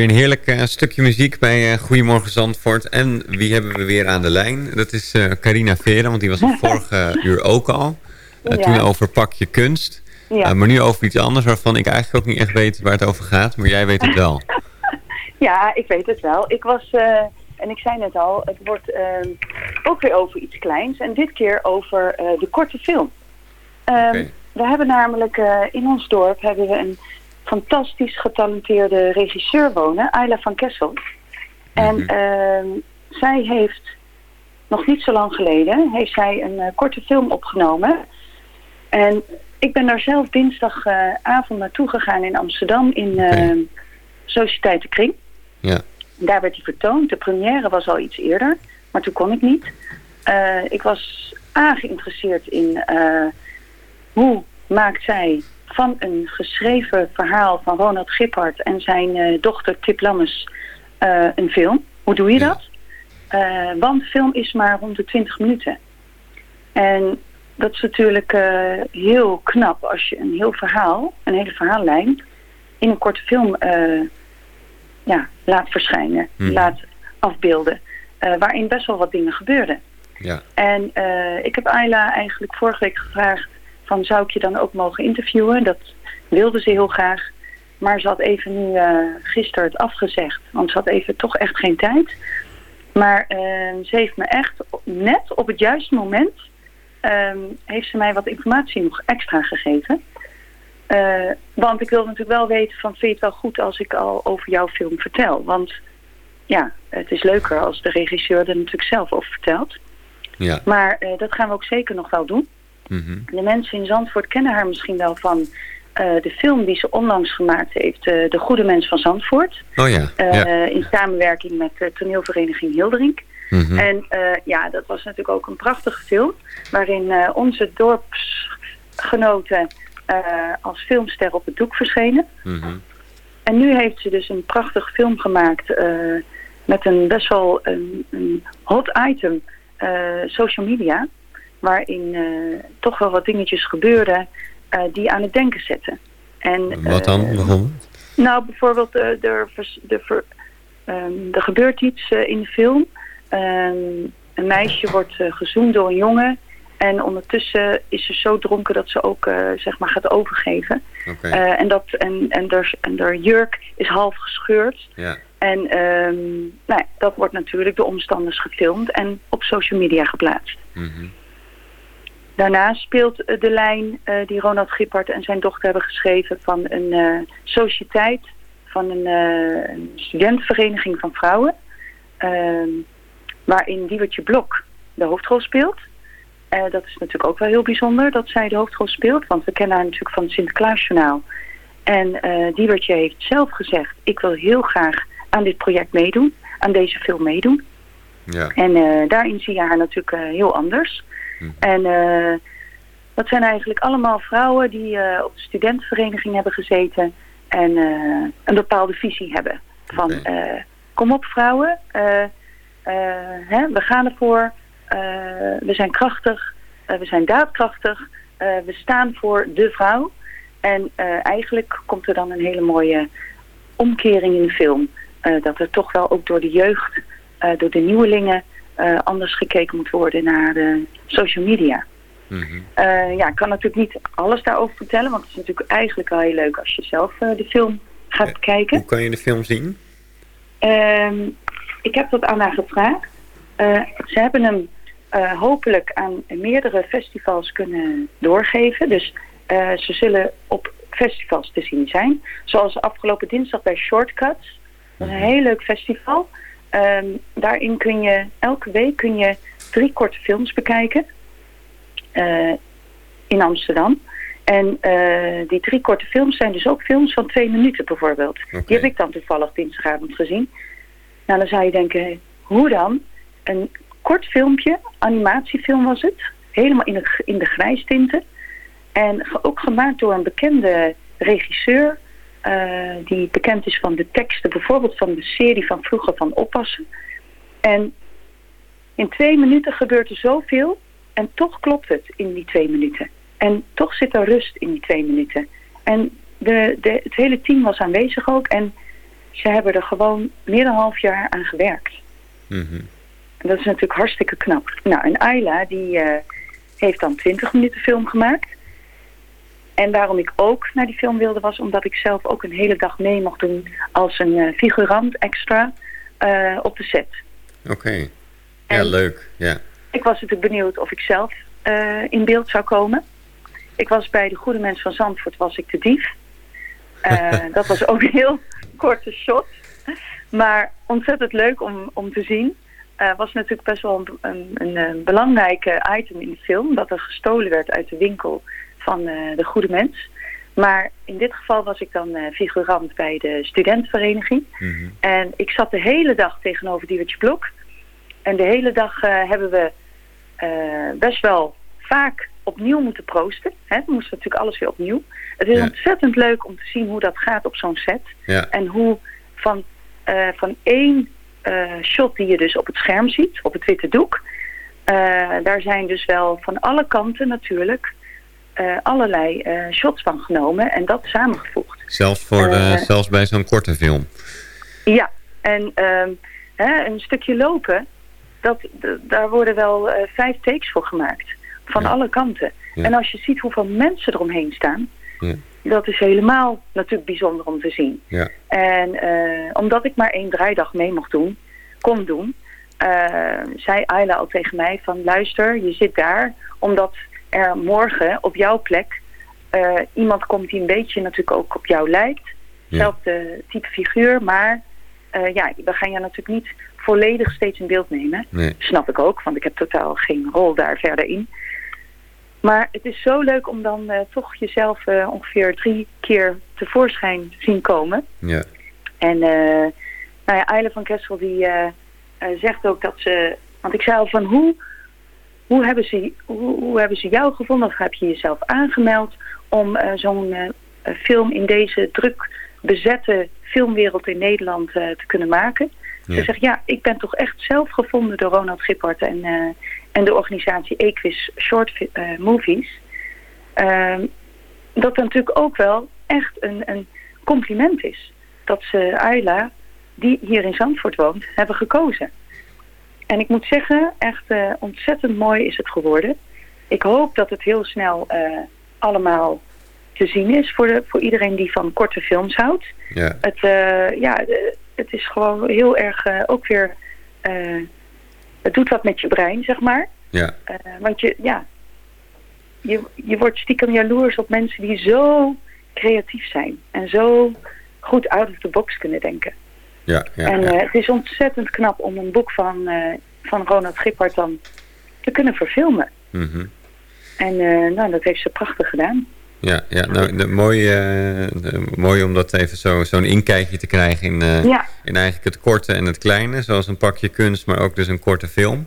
Weer een heerlijk eh, stukje muziek bij eh, Goedemorgen Zandvoort. En wie hebben we weer aan de lijn? Dat is eh, Carina Vera, want die was het vorige uur ook al. Ja. Toen over pakje kunst. Ja. Maar nu over iets anders waarvan ik eigenlijk ook niet echt weet waar het over gaat. Maar jij weet het wel. Ja, ik weet het wel. Ik was, en ik zei net al, het wordt ook weer over iets kleins. En dit keer over de korte film. Ehm. We hebben namelijk in ons dorp hebben we een fantastisch getalenteerde regisseur wonen, Ayla van Kessel. En Mhm. ehm, zij heeft nog niet zo lang geleden heeft zij een eh, korte film opgenomen. En ik ben daar zelf dinsdagavond naartoe gegaan in Amsterdam in eh Sociëteit de Kring. Ja. Daar werd hij vertoond. De première was al iets eerder, maar toen kon ik niet. Eh, ik was A, geïnteresseerd in eh, hoe maakt zij van een geschreven verhaal van Ronald Giphart en zijn eh, dochter Tip Lammes eh, een film. Hoe doe je dat? Eh, want film is maar rond de 20 minuten. En dat is natuurlijk heel knap als je een heel verhaal, een hele verhaallijn, in een korte film ja, laat verschijnen, Mhm. laat afbeelden. waarin best wel wat dingen gebeurden. Ja. En ik heb Ayla eigenlijk vorige week gevraagd van zou ik je dan ook mogen interviewen? Dat wilde ze heel graag. Maar ze had even nu eh, gisteren het afgezegd. Want ze had even toch echt geen tijd. Maar eh, ze heeft me echt net op het juiste moment... ehm, heeft ze mij wat informatie nog extra gegeven. Eh, want ik wil natuurlijk wel weten van vind je het wel goed als ik al over jouw film vertel? Want ja, het is leuker als de regisseur er natuurlijk zelf over vertelt. Ja. Maar eh, dat gaan we ook zeker nog wel doen. Mhm. De mensen in Zandvoort kennen haar misschien wel van eh, de film die ze onlangs gemaakt heeft, eh, De Goede Mens van Zandvoort. Oh ja. Eh, ja. In samenwerking met de toneelvereniging Hilderink. Mhm. En ja, dat was natuurlijk ook een prachtige film. Waarin onze dorpsgenoten als filmster op het doek verschenen. Mhm. En nu heeft ze dus een prachtig film gemaakt met een best wel een, een hot item, social media. Waarin eh, toch wel wat dingetjes gebeurden eh, die aan het denken zetten. En, Wat dan eh, bijvoorbeeld? nou, bijvoorbeeld, er, vers- de ver- ehm, er gebeurt iets in de film. Ehm, een meisje wordt gezoend door een jongen. En ondertussen is ze zo dronken dat ze ook zeg maar gaat overgeven. Oké. Eh, en, dat, en, en, der, en der jurk is half gescheurd. Ja. En ehm, nou, ja, dat wordt natuurlijk door omstanders gefilmd en op social media geplaatst. Mhm. Daarnaast speelt eh, de lijn eh, die Ronald Gippard en zijn dochter hebben geschreven van een eh, sociëteit, van een, een studentenvereniging van vrouwen, ehm, waarin Diewertje Blok de hoofdrol speelt. Dat is natuurlijk ook wel heel bijzonder dat zij de hoofdrol speelt, want we kennen haar natuurlijk van het Sinterklaasjournaal. En eh Diewertje heeft zelf gezegd, ik wil heel graag aan dit project meedoen, aan deze film meedoen. Ja. En daarin zie je haar natuurlijk heel anders. En eh, dat zijn eigenlijk allemaal vrouwen die eh, op de studentenvereniging hebben gezeten en eh, een bepaalde visie hebben. Van kom op vrouwen, hè, we gaan ervoor, we zijn krachtig, we zijn daadkrachtig, we staan voor de vrouw. En eigenlijk komt er dan een hele mooie omkering in de film. Dat er toch wel ook door de jeugd, door de nieuwelingen, anders gekeken moet worden naar de social media. Mhm. Eh, ja, ik kan natuurlijk niet alles daarover vertellen, want het is natuurlijk eigenlijk wel heel leuk als je zelf eh, de film gaat bekijken. Hoe kan je de film zien? Ehm, ik heb dat aan haar gevraagd. Eh, ze hebben hem eh, hopelijk aan meerdere festivals kunnen doorgeven. Dus eh, ze zullen op festivals te zien zijn. Zoals afgelopen dinsdag bij Shortcuts. Dat is een heel leuk festival. Ehm, daarin kun je elke week kun je drie korte films bekijken. eh, in Amsterdam. En eh, die drie korte films zijn dus ook films van twee minuten bijvoorbeeld. Die heb ik dan toevallig dinsdagavond gezien. Nou, dan zou je denken, hoe dan? Een kort filmpje, animatiefilm was het. Helemaal in, het, in de grijstinten. En ook gemaakt door een bekende regisseur. Eh, die bekend is van de teksten, bijvoorbeeld van de serie van vroeger van Oppassen. En in twee minuten gebeurt er zoveel. En toch klopt het in die twee minuten. En toch zit er rust in die twee minuten. En de, de, het hele team was aanwezig ook. En ze hebben er gewoon meer dan een half jaar aan gewerkt. Mhm. En dat is natuurlijk hartstikke knap. Nou, en Ayla, die eh, heeft dan 20 minuten film gemaakt. En waarom ik ook naar die film wilde was omdat ik zelf ook een hele dag mee mocht doen als een eh, figurant extra eh, op de set. Oké. Ja, leuk. Ja. Ik was natuurlijk benieuwd of ik zelf eh, in beeld zou komen. Ik was bij de Goede Mens van Zandvoort, was ik de dief. Dat was ook een heel korte shot. Maar ontzettend leuk om, om te zien. Was natuurlijk best wel een, een, een, een belangrijke item in de film. Dat er gestolen werd uit de winkel van eh, de Goede Mens. Maar in dit geval was ik dan eh, figurant bij de studentenvereniging. En ik zat de hele dag tegenover Diewertje Blok. En de hele dag eh, hebben we best wel vaak opnieuw moeten proosten. Hè? We moesten natuurlijk alles weer opnieuw. Het is Ja. ontzettend leuk om te zien hoe dat gaat op zo'n set. Ja. En hoe van, van één shot die je dus op het scherm ziet, op het witte doek. daar zijn dus wel van alle kanten natuurlijk allerlei eh, shots van genomen en dat samengevoegd. Zelfs, voor, Eh, eh, zelfs bij zo'n korte film. Ja, en ehm, hè, een stukje lopen, dat, daar worden wel eh, vijf takes voor gemaakt. Van alle kanten. Ja. En als je ziet hoeveel mensen eromheen staan, Ja. dat is helemaal natuurlijk bijzonder om te zien. Ja. En eh, omdat ik maar één draaidag mee mocht doen, kon doen, eh, zei Ayla al tegen mij van luister, je zit daar omdat er morgen op jouw plek eh, iemand komt die een beetje natuurlijk ook op jou lijkt. Ja. Zelfde type figuur, maar eh, ja, we gaan je natuurlijk niet volledig steeds in beeld nemen. Nee. Snap ik ook, want ik heb totaal geen rol daar verder in. Maar het is zo leuk om dan eh, toch jezelf ongeveer drie keer tevoorschijn zien komen. Ja. En nou ja, Eile van Kessel die zegt ook dat ze... Want ik zei al van hoe, hoe, hebben ze, hoe, hoe hebben ze jou gevonden? Of heb je jezelf aangemeld om eh, zo'n eh, film in deze druk bezette filmwereld in Nederland eh, te kunnen maken? Ja. Ze zegt ja, ik ben toch echt zelf gevonden door Ronald Gippard en, en de organisatie Equus Short Movies. Ehm, dat natuurlijk ook wel echt een, een compliment is. Dat ze Ayla, die hier in Zandvoort woont, hebben gekozen. En ik moet zeggen, echt eh, ontzettend mooi is het geworden. Ik hoop dat het heel snel eh, allemaal te zien is voor, de, voor iedereen die van korte films houdt. Ja. Het, eh, ja, het is gewoon heel erg ook weer... het doet wat met je brein, zeg maar. Ja. Want je, ja, je, je wordt stiekem jaloers op mensen die zo creatief zijn. En zo goed out of the box kunnen denken. Ja. Ja. en ja. eh, het is ontzettend knap om een boek van, eh, van Ronald Gippard dan te kunnen verfilmen. Mhm. En eh, nou, dat heeft ze prachtig gedaan. Ja, ja nou, de, mooi, mooi om dat even zo- zo'n inkijkje te krijgen in, Ja. in eigenlijk het korte en het kleine. Zoals een pakje kunst, maar ook dus een korte film.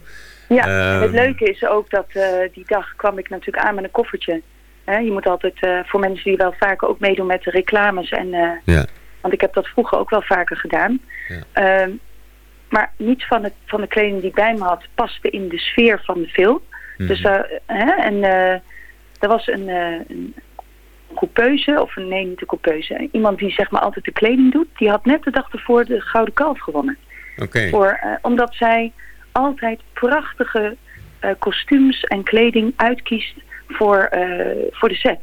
Ja, Ehm. het leuke is ook dat die dag kwam ik natuurlijk aan met een koffertje. Je moet altijd, voor mensen die wel vaker ook meedoen met de reclames. En, Ja. Want ik heb dat vroeger ook wel vaker gedaan. Ehm, maar niets van, het, van de kleding die ik bij me had paste in de sfeer van de film. Dus daar, hè, en eh, er was een, eh een coupeuse, of een, nee niet een coupeuse. Iemand die zeg maar altijd de kleding doet. Die had net de dag ervoor de Gouden Kalf gewonnen. Oké. Voor, eh, omdat zij altijd prachtige eh, kostuums en kleding uitkiest voor, eh, voor de set.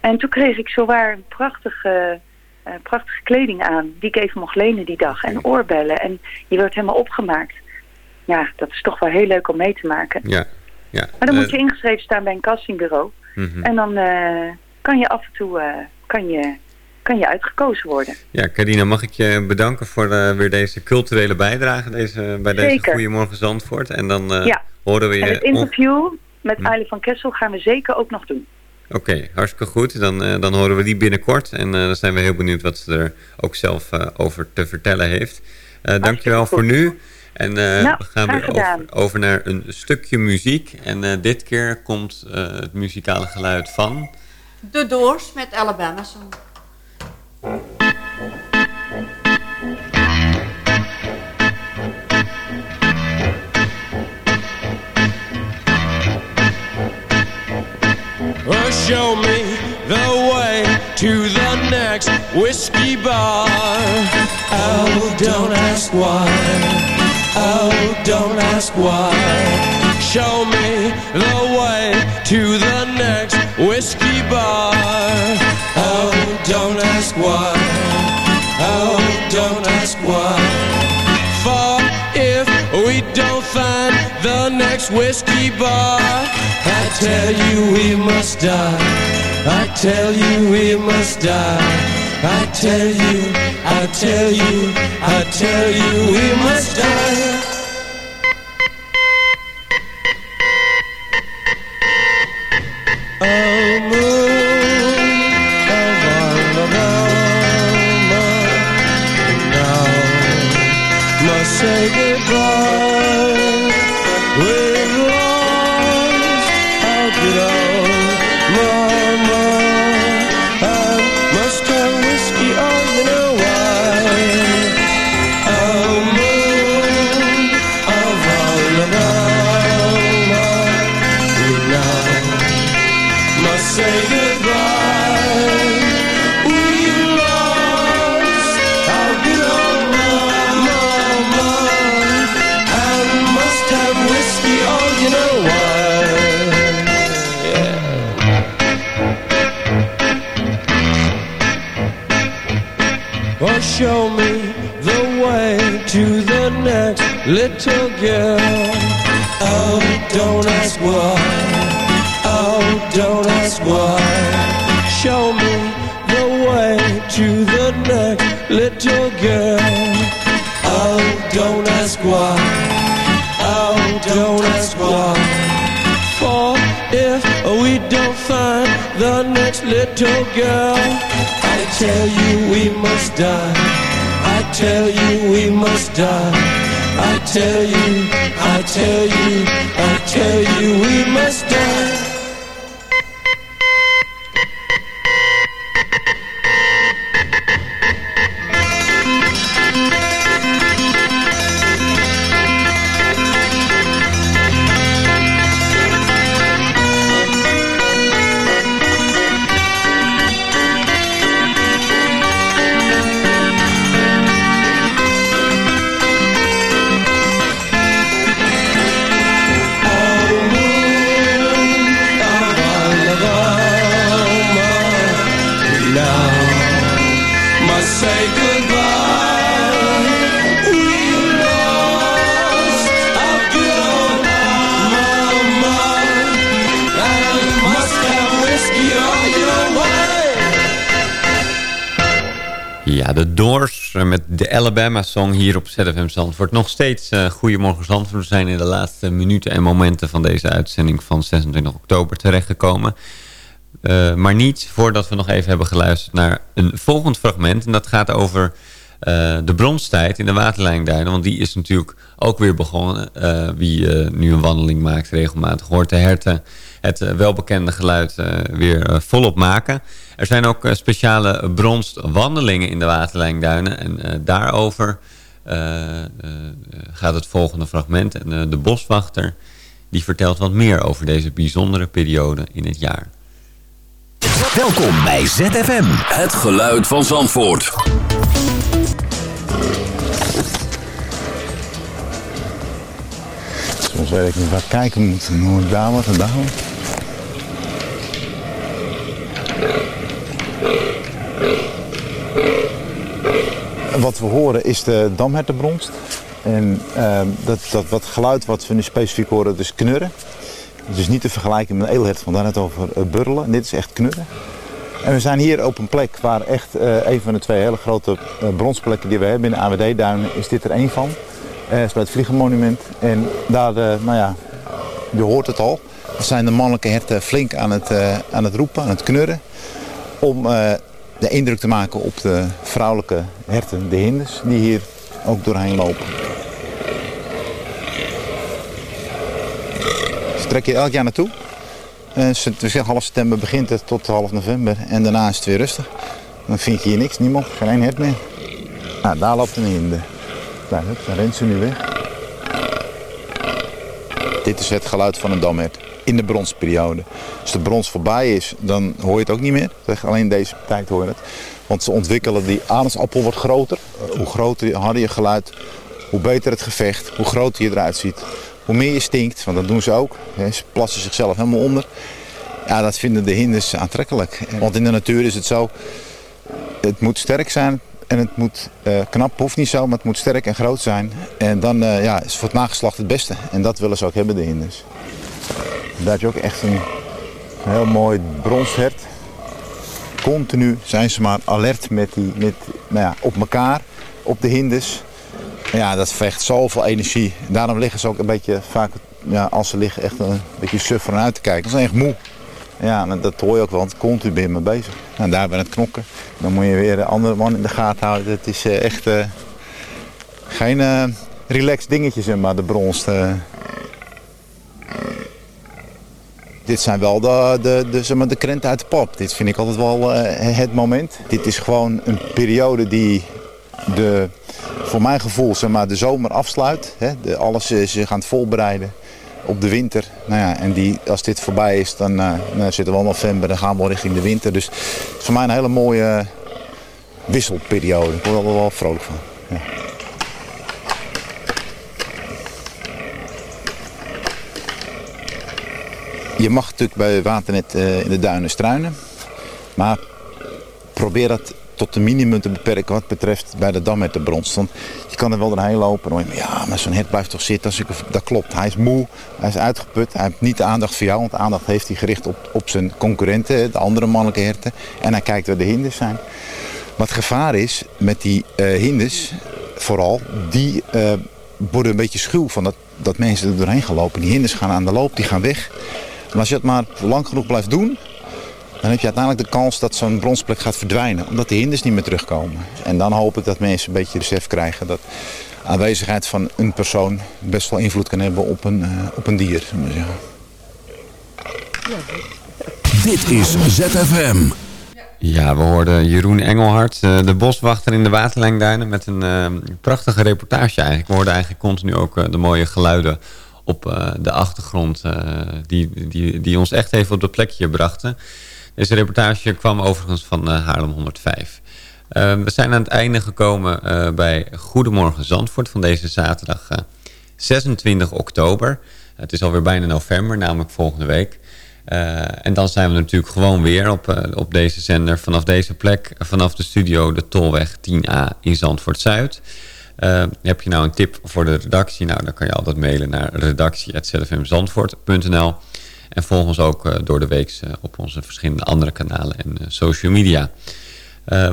En toen kreeg ik zowaar een prachtige, eh, prachtige kleding aan. Die ik even mocht lenen die dag. En oorbellen. En je werd helemaal opgemaakt. Ja, dat is toch wel heel leuk om mee te maken. Ja. ja. Maar dan Eh, moet je ingeschreven staan bij een castingbureau. mhm. En dan eh, kan je af en toe eh, kan je, kan je uitgekozen worden. Ja, Carina, mag ik je bedanken voor eh, weer deze culturele bijdrage deze, bij deze Zeker. Goedemorgen Zandvoort. En dan eh, Ja. horen we je... En het interview met. Eile van Kessel gaan we zeker ook nog doen. Oké, hartstikke goed. Dan, eh, dan horen we die binnenkort. En eh, dan zijn we heel benieuwd wat ze er ook zelf eh, over te vertellen heeft. Eh dankjewel voor nu. En Nou, we gaan weer over, over naar een stukje muziek. En eh, dit keer komt eh, het muzikale geluid van... De Doors met Alabama Song. Oh, show me the way to the next whiskey bar. Oh, don't ask why. Oh, don't ask why. Show me the way to the next whiskey bar. Oh, don't ask why. Oh, don't ask why. For if we don't the next whiskey bar, I tell you we must die. I tell you we must die. I tell you, I tell you, I tell you we must die. Little girl. Oh, don't ask why. Oh, don't ask why. Show me the way to the next little girl. Oh, don't ask why. Oh, don't ask why. For if we don't find the next little girl, I tell you we must die. I tell you we must die. I tell you, I tell you, I tell you we must de Alabama-song hier op ZFM Zandvoort. Nog steeds uh, Goedemorgen Zandvoort. We zijn in de laatste minuten en momenten van deze uitzending van 26 oktober terechtgekomen. Uh, maar niet voordat we nog even hebben geluisterd naar een volgend fragment. En dat gaat over uh, de bronstijd in de waterlijnduinen. Want die is natuurlijk ook weer begonnen. Wie nu een wandeling maakt regelmatig hoort de herten het welbekende geluid weer volop maken. Er zijn ook speciale bronstwandelingen in de waterlijnduinen. En daarover gaat het volgende fragment. En de boswachter die vertelt wat meer over deze bijzondere periode in het jaar. Welkom bij ZFM. Het geluid van Zandvoort. Soms weet ik niet waar kijken moet. Moet daar wat en daar wat. Wat we horen is de damhertenbronst. En uh, dat, dat wat geluid wat we nu specifiek horen, is knurren. Is niet te vergelijken met een edelhert, want daar het over uh, burrelen. Dit is echt knurren. En we zijn hier op een plek waar echt uh, een van de twee hele grote uh, bronsplekken die we hebben in de AWD-duinen, is dit er één van. Het is bij het Vliegenmonument. En daar, nou ja, je hoort het al. Zijn de mannelijke herten flink aan het, aan het roepen, aan het knurren. Om de indruk te maken op de vrouwelijke herten, de hinders, die hier ook doorheen lopen. Ze trekken elk jaar naartoe. Uh, we zeggen half september begint het tot half november en daarna is het weer rustig. Dan vind je hier niks, niemand, geen hert meer. Nou, daar loopt een hinde. Daar, daar rent ze nu weg. Dit is het geluid van een damhert in de bronsperiode. Als de brons voorbij is, dan hoor je het ook niet meer. Alleen deze tijd hoor je het. Want ze ontwikkelen, die aardappel wordt groter. Hoe groter, harder je geluid, hoe beter het gevecht, hoe groter je eruit ziet. Hoe meer je stinkt, want dat doen ze ook. Ze plassen zichzelf helemaal onder. Ja, dat vinden de hinders aantrekkelijk. Want in de natuur is het zo, het moet sterk zijn en het moet uh, knap, hoeft niet zo, maar het moet sterk en groot zijn. En dan uh, ja, is voor het nageslacht het beste. En dat willen ze ook hebben, de hinders. Daar je ook echt een heel mooi bronshert. Continu zijn ze maar alert met die, met, nou ja, op elkaar, op de hinders. Ja, dat vecht zoveel energie. Daarom liggen ze ook een beetje vaak, ja, als ze liggen, echt een beetje suf uit te kijken. Dat is echt moe. Ja, dat hoor je ook wel, want continu ben je mee bezig. En daar ben het knokken. Dan moet je weer een andere man in de gaten houden. Het is uh, echt uh, geen uh, relaxed dingetje, maar, de brons. Dit zijn wel de, de, zeg maar, de krenten uit de pap. Dit vind ik altijd wel het moment. Dit is gewoon een periode die de, voor mijn gevoel zeg maar, de zomer afsluit. Hè? De, alles is zich aan het voorbereiden op de winter. Nou ja, en die, als dit voorbij is, dan uh, nou, zitten we al november, dan gaan we richting de winter. Dus het is voor mij een hele mooie wisselperiode. Ik word er wel vrolijk van. Ja. Je mag natuurlijk bij waternet uh, in de duinen struinen. Maar probeer dat tot een minimum te beperken wat betreft bij de dam met de brons. Want je kan er wel doorheen lopen ja, maar zo'n hert blijft toch zitten. Dat klopt, hij is moe, hij is uitgeput, hij heeft niet de aandacht voor jou, want de aandacht heeft hij gericht op, op zijn concurrenten, de andere mannelijke herten. En hij kijkt waar de hinders zijn. Wat gevaar is met die eh hinders, vooral, die eh, worden een beetje schuw van dat, dat mensen er doorheen gaan lopen. Die hinders gaan aan de loop, die gaan weg. Maar als je het maar lang genoeg blijft doen, dan heb je uiteindelijk de kans dat zo'n bronsplek gaat verdwijnen. Omdat de hinders niet meer terugkomen. En dan hoop ik dat mensen een beetje besef krijgen dat aanwezigheid van een persoon best wel invloed kan hebben op een, eh, op een dier. zeggen. Dit is ZFM. Ja, we hoorden Jeroen Engelhard, eh, de boswachter in de Waterlijnduinen... met een eh, prachtige reportage eigenlijk. We hoorden eigenlijk continu ook de mooie geluiden op eh, de achtergrond... eh, die, die, die ons echt even op dat plekje brachten. Deze reportage kwam overigens van eh, Haarlem 105. Eh, we zijn aan het einde gekomen bij Goedemorgen Zandvoort van deze zaterdag eh, 26 oktober. Het is alweer bijna november, namelijk volgende week. En dan zijn we natuurlijk gewoon weer op, op deze zender vanaf deze plek, vanaf de studio de Tolweg 10A in Zandvoort-Zuid. Eh, heb je nou een tip voor de redactie? Nou, dan kan je altijd mailen naar redactie.zfmzandvoort.nl En volg ons ook eh, door de week eh, op onze verschillende andere kanalen en social media.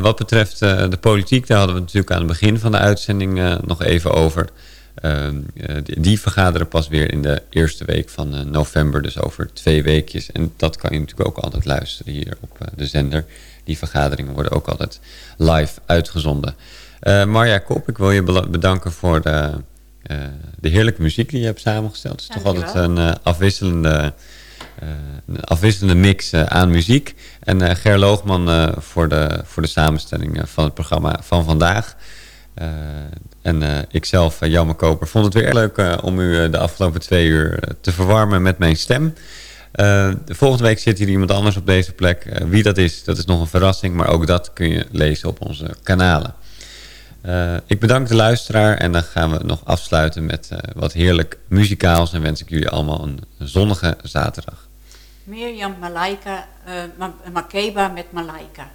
Wat betreft de politiek, daar hadden we natuurlijk aan het begin van de uitzending nog even over. Ehm, eh, die, die vergaderen pas weer in de eerste week van november, dus over twee weekjes. En dat kan je natuurlijk ook altijd luisteren hier op de zender. Die vergaderingen worden ook altijd live uitgezonden. Eh, Marja Kop, ik wil je bedanken voor de, eh, de heerlijke muziek die je hebt samengesteld. Het is toch altijd een eh, afwisselende, een afwisselende mix aan muziek. En Ger Loogman voor, de, voor de samenstelling van het programma van vandaag. En ikzelf, Jelme Koper, vond het weer erg leuk om u de afgelopen twee uur te verwarmen met mijn stem. De volgende week zit hier iemand anders op deze plek. Wie dat is, dat is nog een verrassing, maar ook dat kun je lezen op onze kanalen. Eh, ik bedank de luisteraar en dan gaan we nog afsluiten met eh, wat heerlijk muzikaals. En wens ik jullie allemaal een zonnige zaterdag. Mirjam Malaika, Ma- Makeba met Malaika.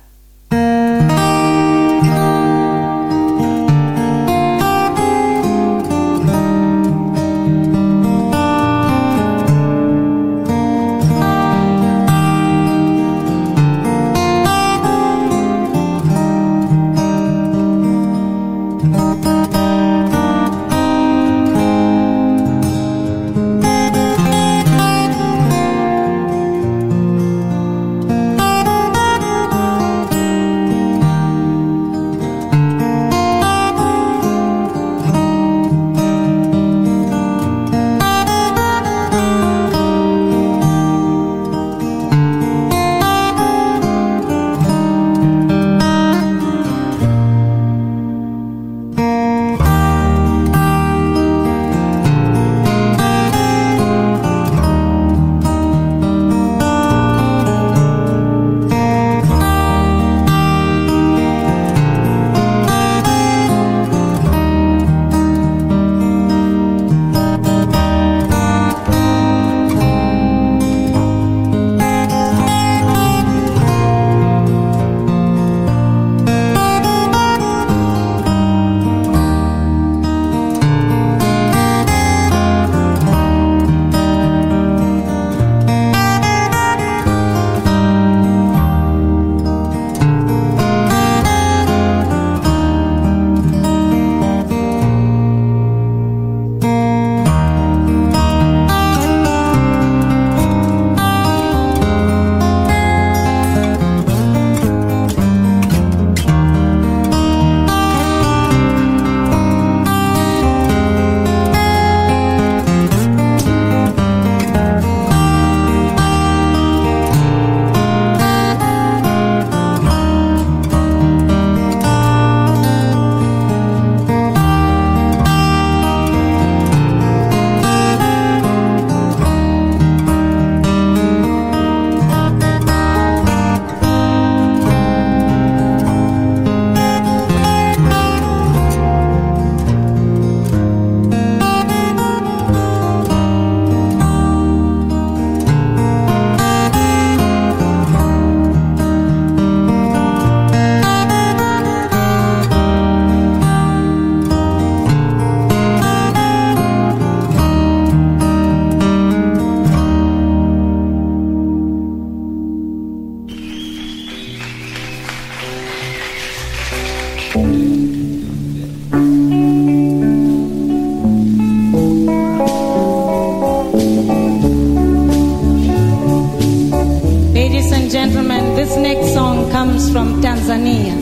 Comes from Tanzania.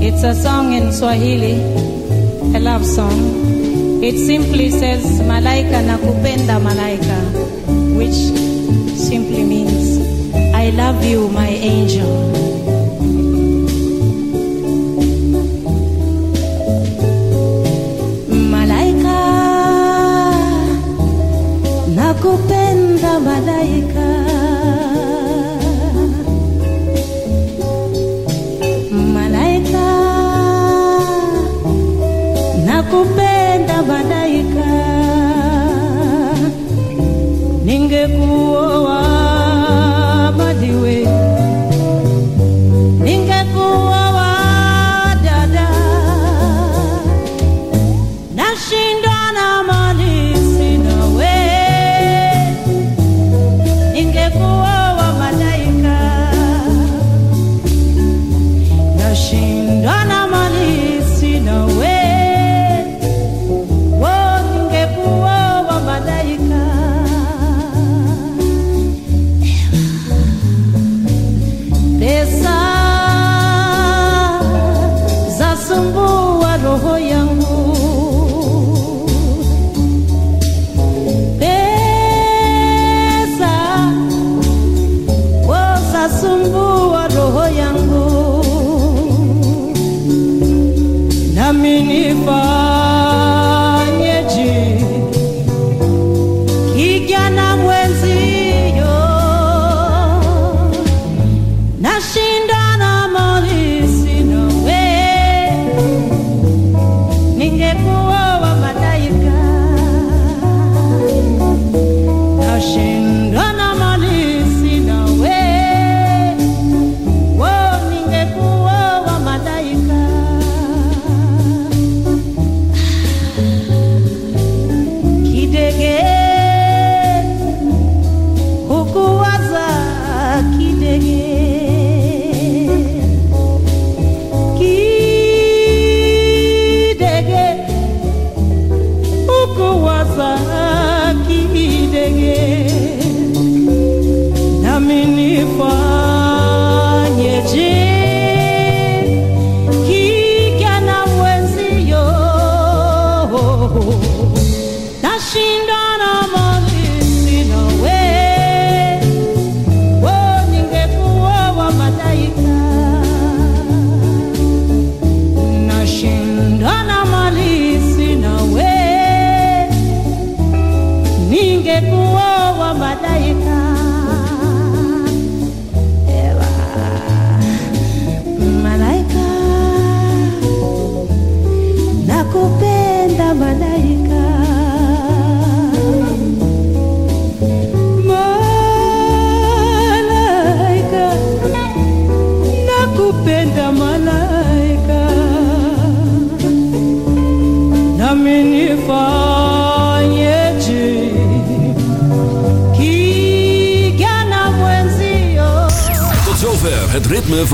It's a song in Swahili, a love song. It simply says, Malaika nakupenda malaika, which simply means, I love you, my angel. Malaika, nakupenda malaika. Malaika,